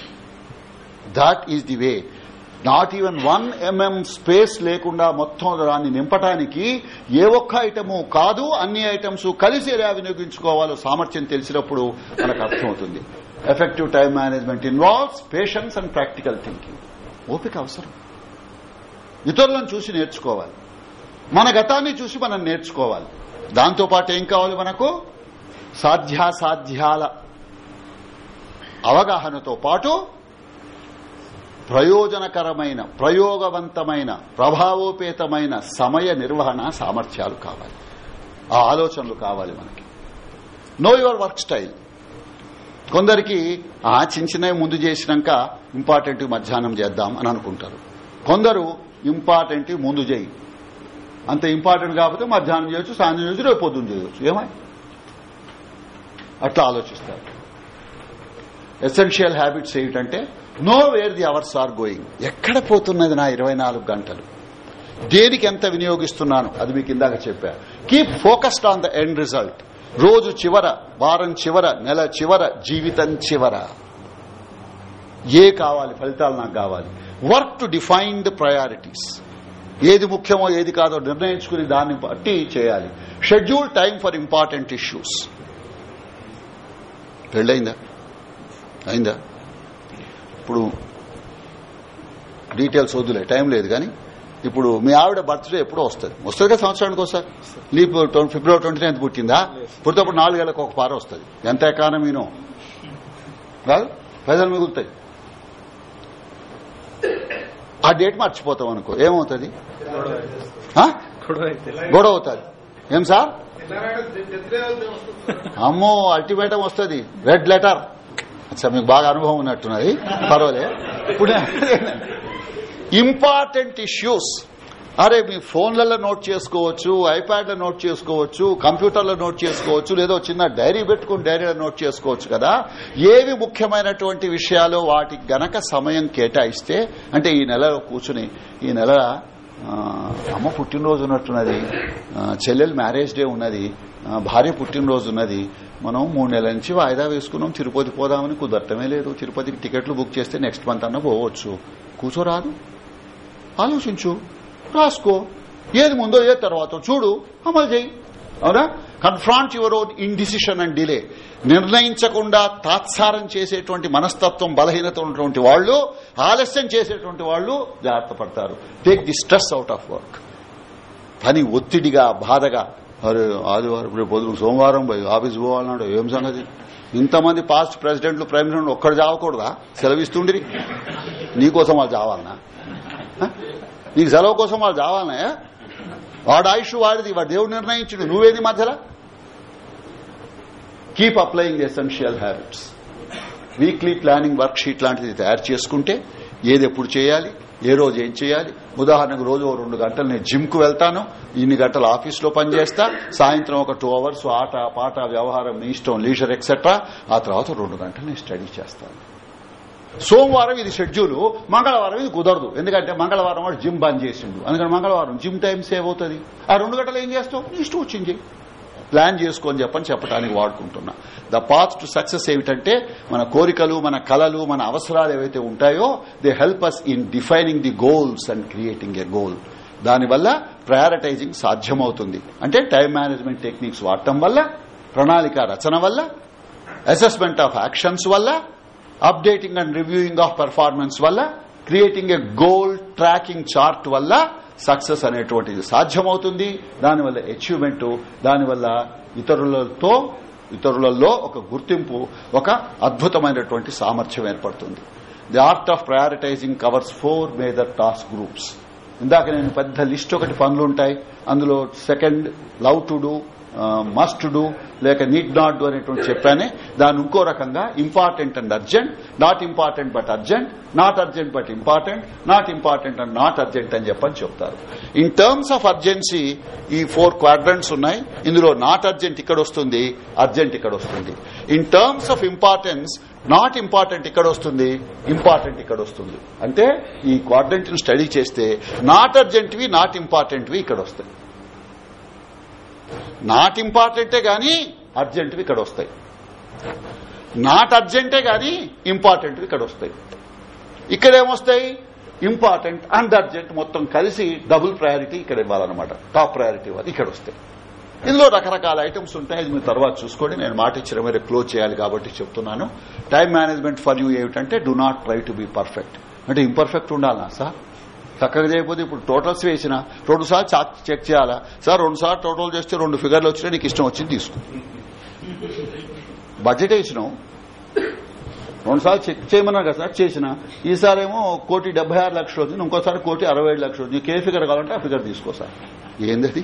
That is the way not even one mm space లేకుండా మొత్తం దాన్ని నింపటానికి ఏ ఒక్క ఐటము కాదు అన్ని ఐటమ్స్ కలిసి ఎలా వినియోగించుకోవాలో సామర్థ్యం తెలిసినప్పుడు మనకు అర్థమవుతుంది. Effective time management involves patience and practical thinking ఓపిక అవసరం. ఇతరులను చూసి నేర్చుకోవాలి. మన గతాన్ని చూసి మనం నేర్చుకోవాలి. దాంతో పాటు ఏం కావాలి మనకు? సాధ్యాసాధ్యాల అవగాహనతో పాటు ప్రయోజనకరమైన ప్రయోగవంతమైన ప్రభావోపేతమైన సమయ నిర్వహణ సామర్థ్యాలు కావాలి. ఆ ఆలోచనలు కావాలి మనకి. నో యువర్ వర్క్ స్టైల్ కొందరికి ఆ చిన్న చిన్నవి ముందు చేసినాక ఇంపార్టెంట్ మధ్యాహ్నం చేద్దాం అని అనుకుంటారు. కొందరు ఇంపార్టెంట్ ముందు చేయి. అంత ఇంపార్టెంట్ కాకపోతే మధ్యాహ్నం చేయొచ్చు సాయంత్రం చేయొచ్చు రేపు పొద్దున్న చేయొచ్చు. ఏమై? అట్లా ఆలోచిస్తారు. ఎసెన్షియల్ హ్యాబిట్స్ ఏమిటంటే know where the hours are going ఎక్కడ పోతున్నది నా ఇరవై నాలుగు గంటలు? దేనికి ఎంత వినియోగిస్తున్నాను? అది మీకు ఇందాక చెప్పా. Keep focused on the end result రోజు చివర వారం చివర నెల చివర జీవితం చివర. ఏ కావాలి? ఫలితాలు నాకు కావాలి. Work to define the priorities ఏది ముఖ్యమో ఏది కాదో నిర్ణయించుకుని దాన్ని బట్టి చేయాలి. Schedule time for important issues పెళ్ళయిందా? అయిందా? ఇప్పుడు డీటెయిల్స్ వద్దులే టైం లేదు కానీ ఇప్పుడు మీ ఆవిడ బర్త్డే ఎప్పుడో వస్తుంది. వస్తుంది కదా సంవత్సరానికి ఒకసారి? లీప్ ఫిబ్రవరి ట్వంటీ నైన్త్ పుట్టిందా పుట్టినప్పుడు నాలుగేళ్ళకు ఒక పార వస్తుంది. ఎంత ఎకానమీనో కాదు పైసలు మిగులుతాయి. ఆ డేట్ మర్చిపోతాం అనుకో. ఏమవుతుంది? గొడవ అవుతుంది. ఏం సార్? అమ్మో అల్టిమేటం వస్తుంది. రెడ్ లెటర్ మీకు బాగా అనుభవం ఉన్నట్టున్నది. పర్వాలే ఇప్పుడు ఇంపార్టెంట్ ఇష్యూస్. అరే మీ ఫోన్లలో నోట్ చేసుకోవచ్చు ఐప్యాడ్లో నోట్ చేసుకోవచ్చు కంప్యూటర్లో నోట్ చేసుకోవచ్చు లేదో చిన్న డైరీ పెట్టుకుని డైరీలో నోట్ చేసుకోవచ్చు కదా. ఏవి ముఖ్యమైనటువంటి విషయాలు వాటికి గనక సమయం కేటాయిస్తే అంటే ఈ నెలలో కూర్చుని ఈ నెల అమ్మ పుట్టినరోజు ఉన్నట్టున్నది. చెల్లెలు మ్యారేజ్ డే ఉన్నది. భార్య పుట్టినరోజు ఉన్నది. మనం మూడు నెలల నుంచి వాయిదా వేసుకున్నాం. తిరుపతి పోదామని కుదరటమే లేదు. తిరుపతికి టికెట్లు బుక్ చేస్తే నెక్స్ట్ మంత్ అన్న పోవచ్చు. కూర్చోరాదు ఆలోచించు. రాసుకో. ఏది ముందో ఏది తర్వాత చూడు. అమలు చేయి. అవునా? Confront your own indecision and delay నిర్ణయించకుండా తాత్సారం చేసేటువంటి మనస్తత్వం బలహీనత ఉన్నటువంటి వాళ్ళు ఆలస్యం చేసేటువంటి వాళ్ళు జాగ్రత్త పడతారు. Take the stress out of work పని ఒత్తిడిగా బాధగా. అరే ఆదివారం ఇప్పుడు పొద్దున సోమవారం పోయి ఆఫీస్ పోవాలన్నాడు ఏం సంగతి? ఇంతమంది పాస్ట్ ప్రెసిడెంట్లు ప్రైమ్ మినిస్టర్ ఒక్కడు చావకూడదా? సెలవిస్తుండ్రి. నీకోసం వాళ్ళు చావాలనా? నీకు సెలవు కోసం వాళ్ళు చావాలనా? వాడు ఆయుష్ వాడిది వాడు దేవుడు నిర్ణయించుడు. నువ్వేది మధ్యలో? Keep applying essential habits weekly planning worksheet లాంటిది తయారు చేసుకుంటే ఏది ఎప్పుడు చేయాలి ఏ రోజు ఏం చేయాలి? ఉదాహరణకు రోజు ఓ రెండు గంటలు నేను జిమ్కు వెళ్తాను ఇన్ని గంటలు ఆఫీస్లో పనిచేస్తా సాయంత్రం ఒక టూ అవర్స్ ఆట పాట వ్యవహారం మీ ఇష్టం లీజర్ ఎక్సెట్రా ఆ తర్వాత రెండు గంటలు నేను స్టడీ చేస్తాను. సోమవారం ఇది షెడ్యూల్ మంగళవారం ఇది కుదరదు. ఎందుకంటే మంగళవారం వాడు జిమ్ బంద్ చేసిండు. అందుకని మంగళవారం జిమ్ టైం సేవ్ అవుతుంది ఆ రెండు గంటలు ఏం చేస్తావు? నీ ఇష్టం వచ్చింది. ప్లాన్ చేసుకొని చెప్పని చెప్పడానికి వాడుకుంటున్నా. ద పాత్ టు సక్సెస్ ఏమిటంటే మన కోరికలు మన కలలు మన అవసరాలు ఏవైతే ఉంటాయో they help us in defining the goals and creating a goal దానివల్ల ప్రయారిటైజింగ్ సాధ్యమవుతుంది. అంటే టైం మేనేజ్మెంట్ టెక్నిక్స్ వాడటం వల్ల ప్రణాళిక రచన వల్ల అసెస్మెంట్ ఆఫ్ యాక్షన్స్ వల్ల updating and reviewing of performance వల్ల creating a goal tracking chart వల్ల సక్సెస్ అనేటువంటిది సాధ్యమవుతుంది. దానివల్ల అచీవ్మెంట్ దానివల్ల ఇతరులతో ఇతరులలో ఒక గుర్తింపు ఒక అద్భుతమైనటువంటి సామర్థ్యం ఏర్పడుతుంది. The art of prioritising covers four major task groups ఇందాక నేను పెద్ద లిస్ట్ ఒకటి పనులుంటాయి అందులో second love to do must do లేక నీడ్ నాట్ డూ అనేటువంటి చెప్పానే. దాని ఇంకో రకంగా important and urgent not important but urgent not urgent but important not important and not urgent అని చెప్పని చెప్తారు. ఇన్ టర్మ్స్ ఆఫ్ అర్జెన్సీ ఈ ఫోర్ క్వాడ్రంట్స్ ఉన్నాయి. ఇందులో నాట్ అర్జెంట్ ఇక్కడ వస్తుంది అర్జెంట్ ఇక్కడ వస్తుంది in terms of importance not important ఇక్కడ వస్తుంది ఇంపార్టెంట్ ఇక్కడ వస్తుంది అంటే ఈ క్వాడ్రంట్ను స్టడీ చేస్తే నాట్ అర్జెంట్వి నాట్ ఇంపార్టెంట్వి ఇక్కడ వస్తాయి నాట్ ఇంపార్టెంటే గాని అర్జెంట్వి ఇక్కడ వస్తాయి నాట్ అర్జెంటే గాని ఇంపార్టెంట్వి ఇక్కడ వస్తాయి ఇక్కడేమొస్తాయి? ఇంపార్టెంట్ అండ్ అర్జెంట్ మొత్తం కలిసి డబుల్ ప్రయారిటీ ఇక్కడ ఇవ్వాలన్నమాట టాప్ ప్రయారిటీ ఇవ్వాలి ఇక్కడ వస్తాయి ఇందులో రకరకాల ఐటమ్స్ ఉంటాయి అది మీరు తర్వాత చూసుకోండి. నేను మాట ఇచ్చిన మీరు క్లోజ్ చేయాలి కాబట్టి చెప్తున్నాను. టైం మేనేజ్మెంట్ ఫర్ యూ ఏమిటంటే do not try to be perfect. అంటే ఇంపర్ఫెక్ట్ ఉండాలా సార్? చక్కగా చేయకపోతే ఇప్పుడు టోటల్స్ వేసిన రెండు సార్లు చెక్ చేయాలా? సార్ రెండు సార్లు టోటల్ చేస్తే రెండు ఫిగర్లు వచ్చినా నీకు ఇష్టం వచ్చింది తీసుకో. బడ్జెట్ వేసినాం రెండు సార్లు చెక్ చేయమన్నారు కదా సార్ చేసిన. ఈసారేమో కోటి డెబ్బై ఆరు లక్షలు వచ్చింది ఇంకోసారి కోటి అరవై ఏడు లక్షలు వచ్చింది. నీకు ఏ ఫిగర్ కావాలంటే ఆ ఫిగర్ తీసుకో సార్. ఏందది?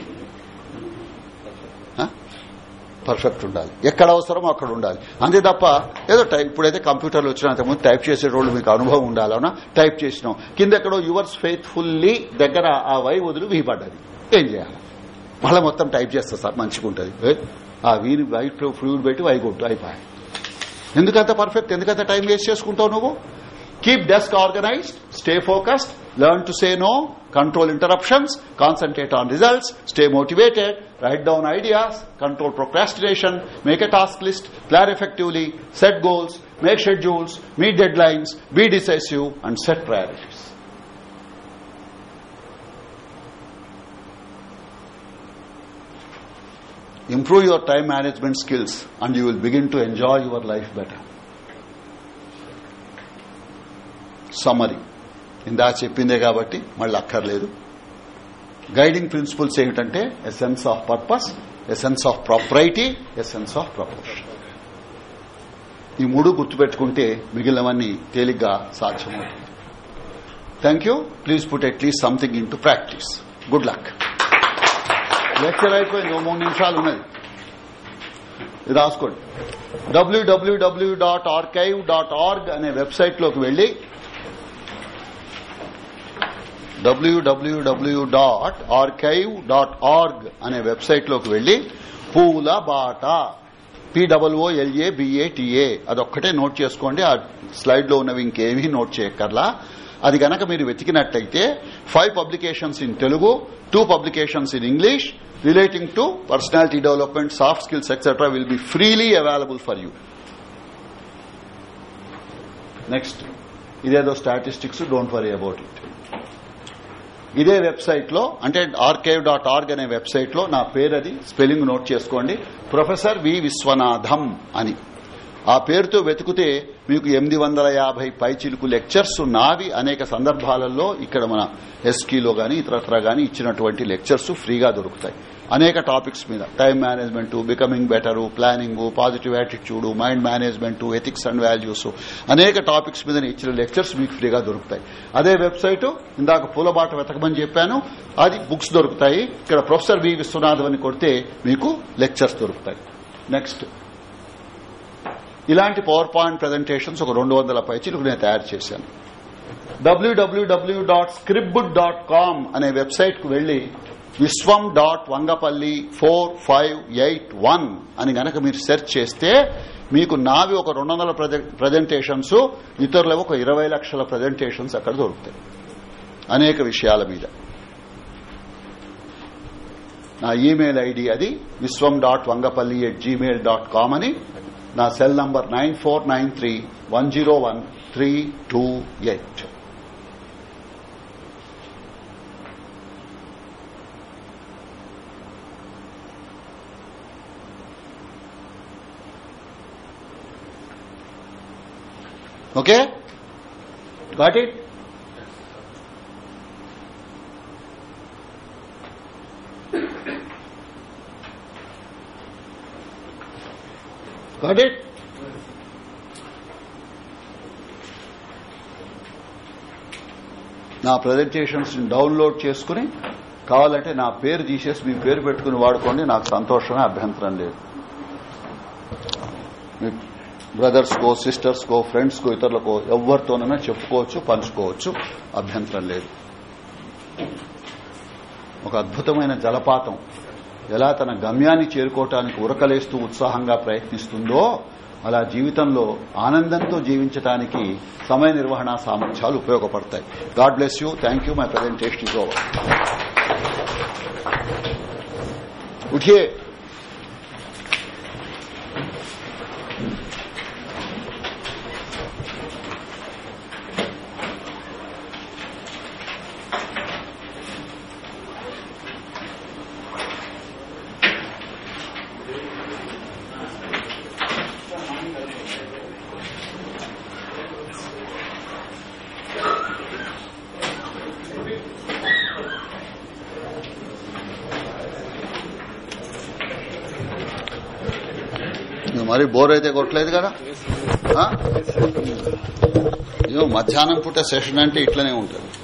పర్ఫెక్ట్ ఉండాలి. ఎక్కడ అవసరమో అక్కడ ఉండాలి. అంతే తప్ప ఏదో టైప్ ఇప్పుడైతే కంప్యూటర్లు వచ్చినంత ముందు టైప్ చేసే రోజు మీకు అనుభవం ఉండాలన్నా టైప్ చేసినాం. కింద ఎక్కడో యువర్స్ ఫెయిత్ఫుల్లీ దగ్గర ఆ వై వదిలి వీపడ్డది. ఏం చేయాలి? మళ్ళీ మొత్తం టైప్ చేస్తా సార్ మంచిగా ఉంటుంది ఆ వీని వైట్ ఫ్లూయిడ్ పెట్టి వై కొట్టు అయిపోయాయి. ఎందుకంత పర్ఫెక్ట్? ఎందుకంత టైం వేస్ట్ చేసుకుంటావు నువ్వు? keep desk organized stay focused learn to say no control interruptions concentrate on results stay motivated write down ideas control procrastination make a task list plan effectively set goals make schedules meet deadlines be decisive and set priorities. Improve your time management skills and you will begin to enjoy your life better. Summary ఇందా చెప్పిందే కాబట్టి మళ్ళీ అక్కర్లేదు. Guiding principles ఏమిటంటే essence of purpose essence of propriety essence of proportion ఈ మూడు గుర్తుపెట్టుకుంటే మిగిలినవన్నీ తేలిగ్గా సాధ్యమవుతుంది. Thank you please put at least something into practice good luck lecture అయిపోయింది. ఓ మూడు నిమిషాలు ఉన్నది. ఇది రాసుకోండి. W W W dot archive dot org అనే వెబ్సైట్లోకి వెళ్ళి W W W dot archive dot org అనే వెబ్సైట్లోకి వెళ్ళి పూల బాట పిడబ్ల్ఓఎల్ఏ బిఏటిఏ అదొక్కటే నోట్ చేసుకోండి. ఆ స్లైడ్లో ఉన్నవి ఇంకేమీ నోట్ చేయక్కర్లా. అది గనక మీరు వెతికినట్లయితే five publications in Telugu two publications in English relating to personality development soft skills etcetera will be freely available for you next ఇదేదో statistics don't worry about it ఇదే వెబ్సైట్లో అంటే ఆర్కేవ్ డాట్ ఆర్గ్ అనే వెబ్సైట్లో నా పేరది స్పెల్లింగ్ నోట్ చేసుకోండి. Professor V Viswanatham అని. ఆ పేరుతో వెతికితే మీకు ఎనిమిది వందల యాభై పైచిలుకు లెక్చర్స్ నావి అనేక సందర్భాలలో ఇక్కడ మన ఎస్కీలో గాని ఇతరత్ర గాని ఇచ్చినటువంటి లెక్చర్స్ ఫ్రీగా దొరుకుతాయి. అనేక టాపిక్స్ మీద. Time management becoming better planning positive attitude mind management ethics and values అనేక టాపిక్స్ మీద ఇచ్చిన లెక్చర్స్ మీకు ఫ్రీగా దొరుకుతాయి. అదే వెబ్సైట్ ఇందాక పూలబాట వెతకమని చెప్పాను. అది బుక్స్ దొరుకుతాయి. ఇక్కడ ప్రొఫెసర్ వి విశ్వనాథం అని కొడితే మీకు లెక్చర్స్ దొరుకుతాయి. నెక్స్ట్ ఇలాంటి పవర్ పాయింట్ ప్రజెంటేషన్స్ ఒక రెండు వందల పైచీలకు నేను తయారు చేశాను. W W W dot scribd dot com అనే వెబ్సైట్కు వెళ్ళి Viswam dot Vangapalli four five eight one అని గనక మీరు సెర్చ్ చేస్తే మీకు నావి ఒక రెండు వందల ప్రజెంటేషన్స్ ఇతరులవి ఒక ఇరవై లక్షల ప్రజెంటేషన్స్ అక్కడ దొరుకుతాయి. అనేక విషయాల మీద. నా ఈమెయిల్ ఐడి అది Viswam dot Vangapalli at gmail dot com అని. నా cell number nine four nine three one zero one three two eight. Okay? Got it got it నా ప్రజెంటేషన్స్ డౌన్లోడ్ చేసుకుని కావాలంటే నా పేరు తీసేసి మీ పేరు పెట్టుకుని వాడుకోండి నాకు సంతోషమే అభ్యంతరం లేదు. బ్రదర్స్కో సిస్టర్స్కో ఫ్రెండ్స్కో ఇతరులకో ఎవరితోనైనా చెప్పుకోవచ్చు పంచుకోవచ్చు అభ్యంతరం లేదు. ఒక అద్భుతమైన జలపాతం ఎలా తన గమ్యాన్ని చేరుకోవటానికి ఉరకలేస్తూ ఉత్సాహంగా ప్రయత్నిస్తుందో అలా జీవితంలో ఆనందంతో జీవించడానికి సమయ నిర్వహణ సామర్థ్యాలు ఉపయోగపడతాయి. God bless you. Thank you. My presentation is over. మరి బోర్ అయితే కొట్టలేదు కదా? మధ్యాహ్నం పూట సెషన్ అంటే ఇట్లనే ఉంటుంది.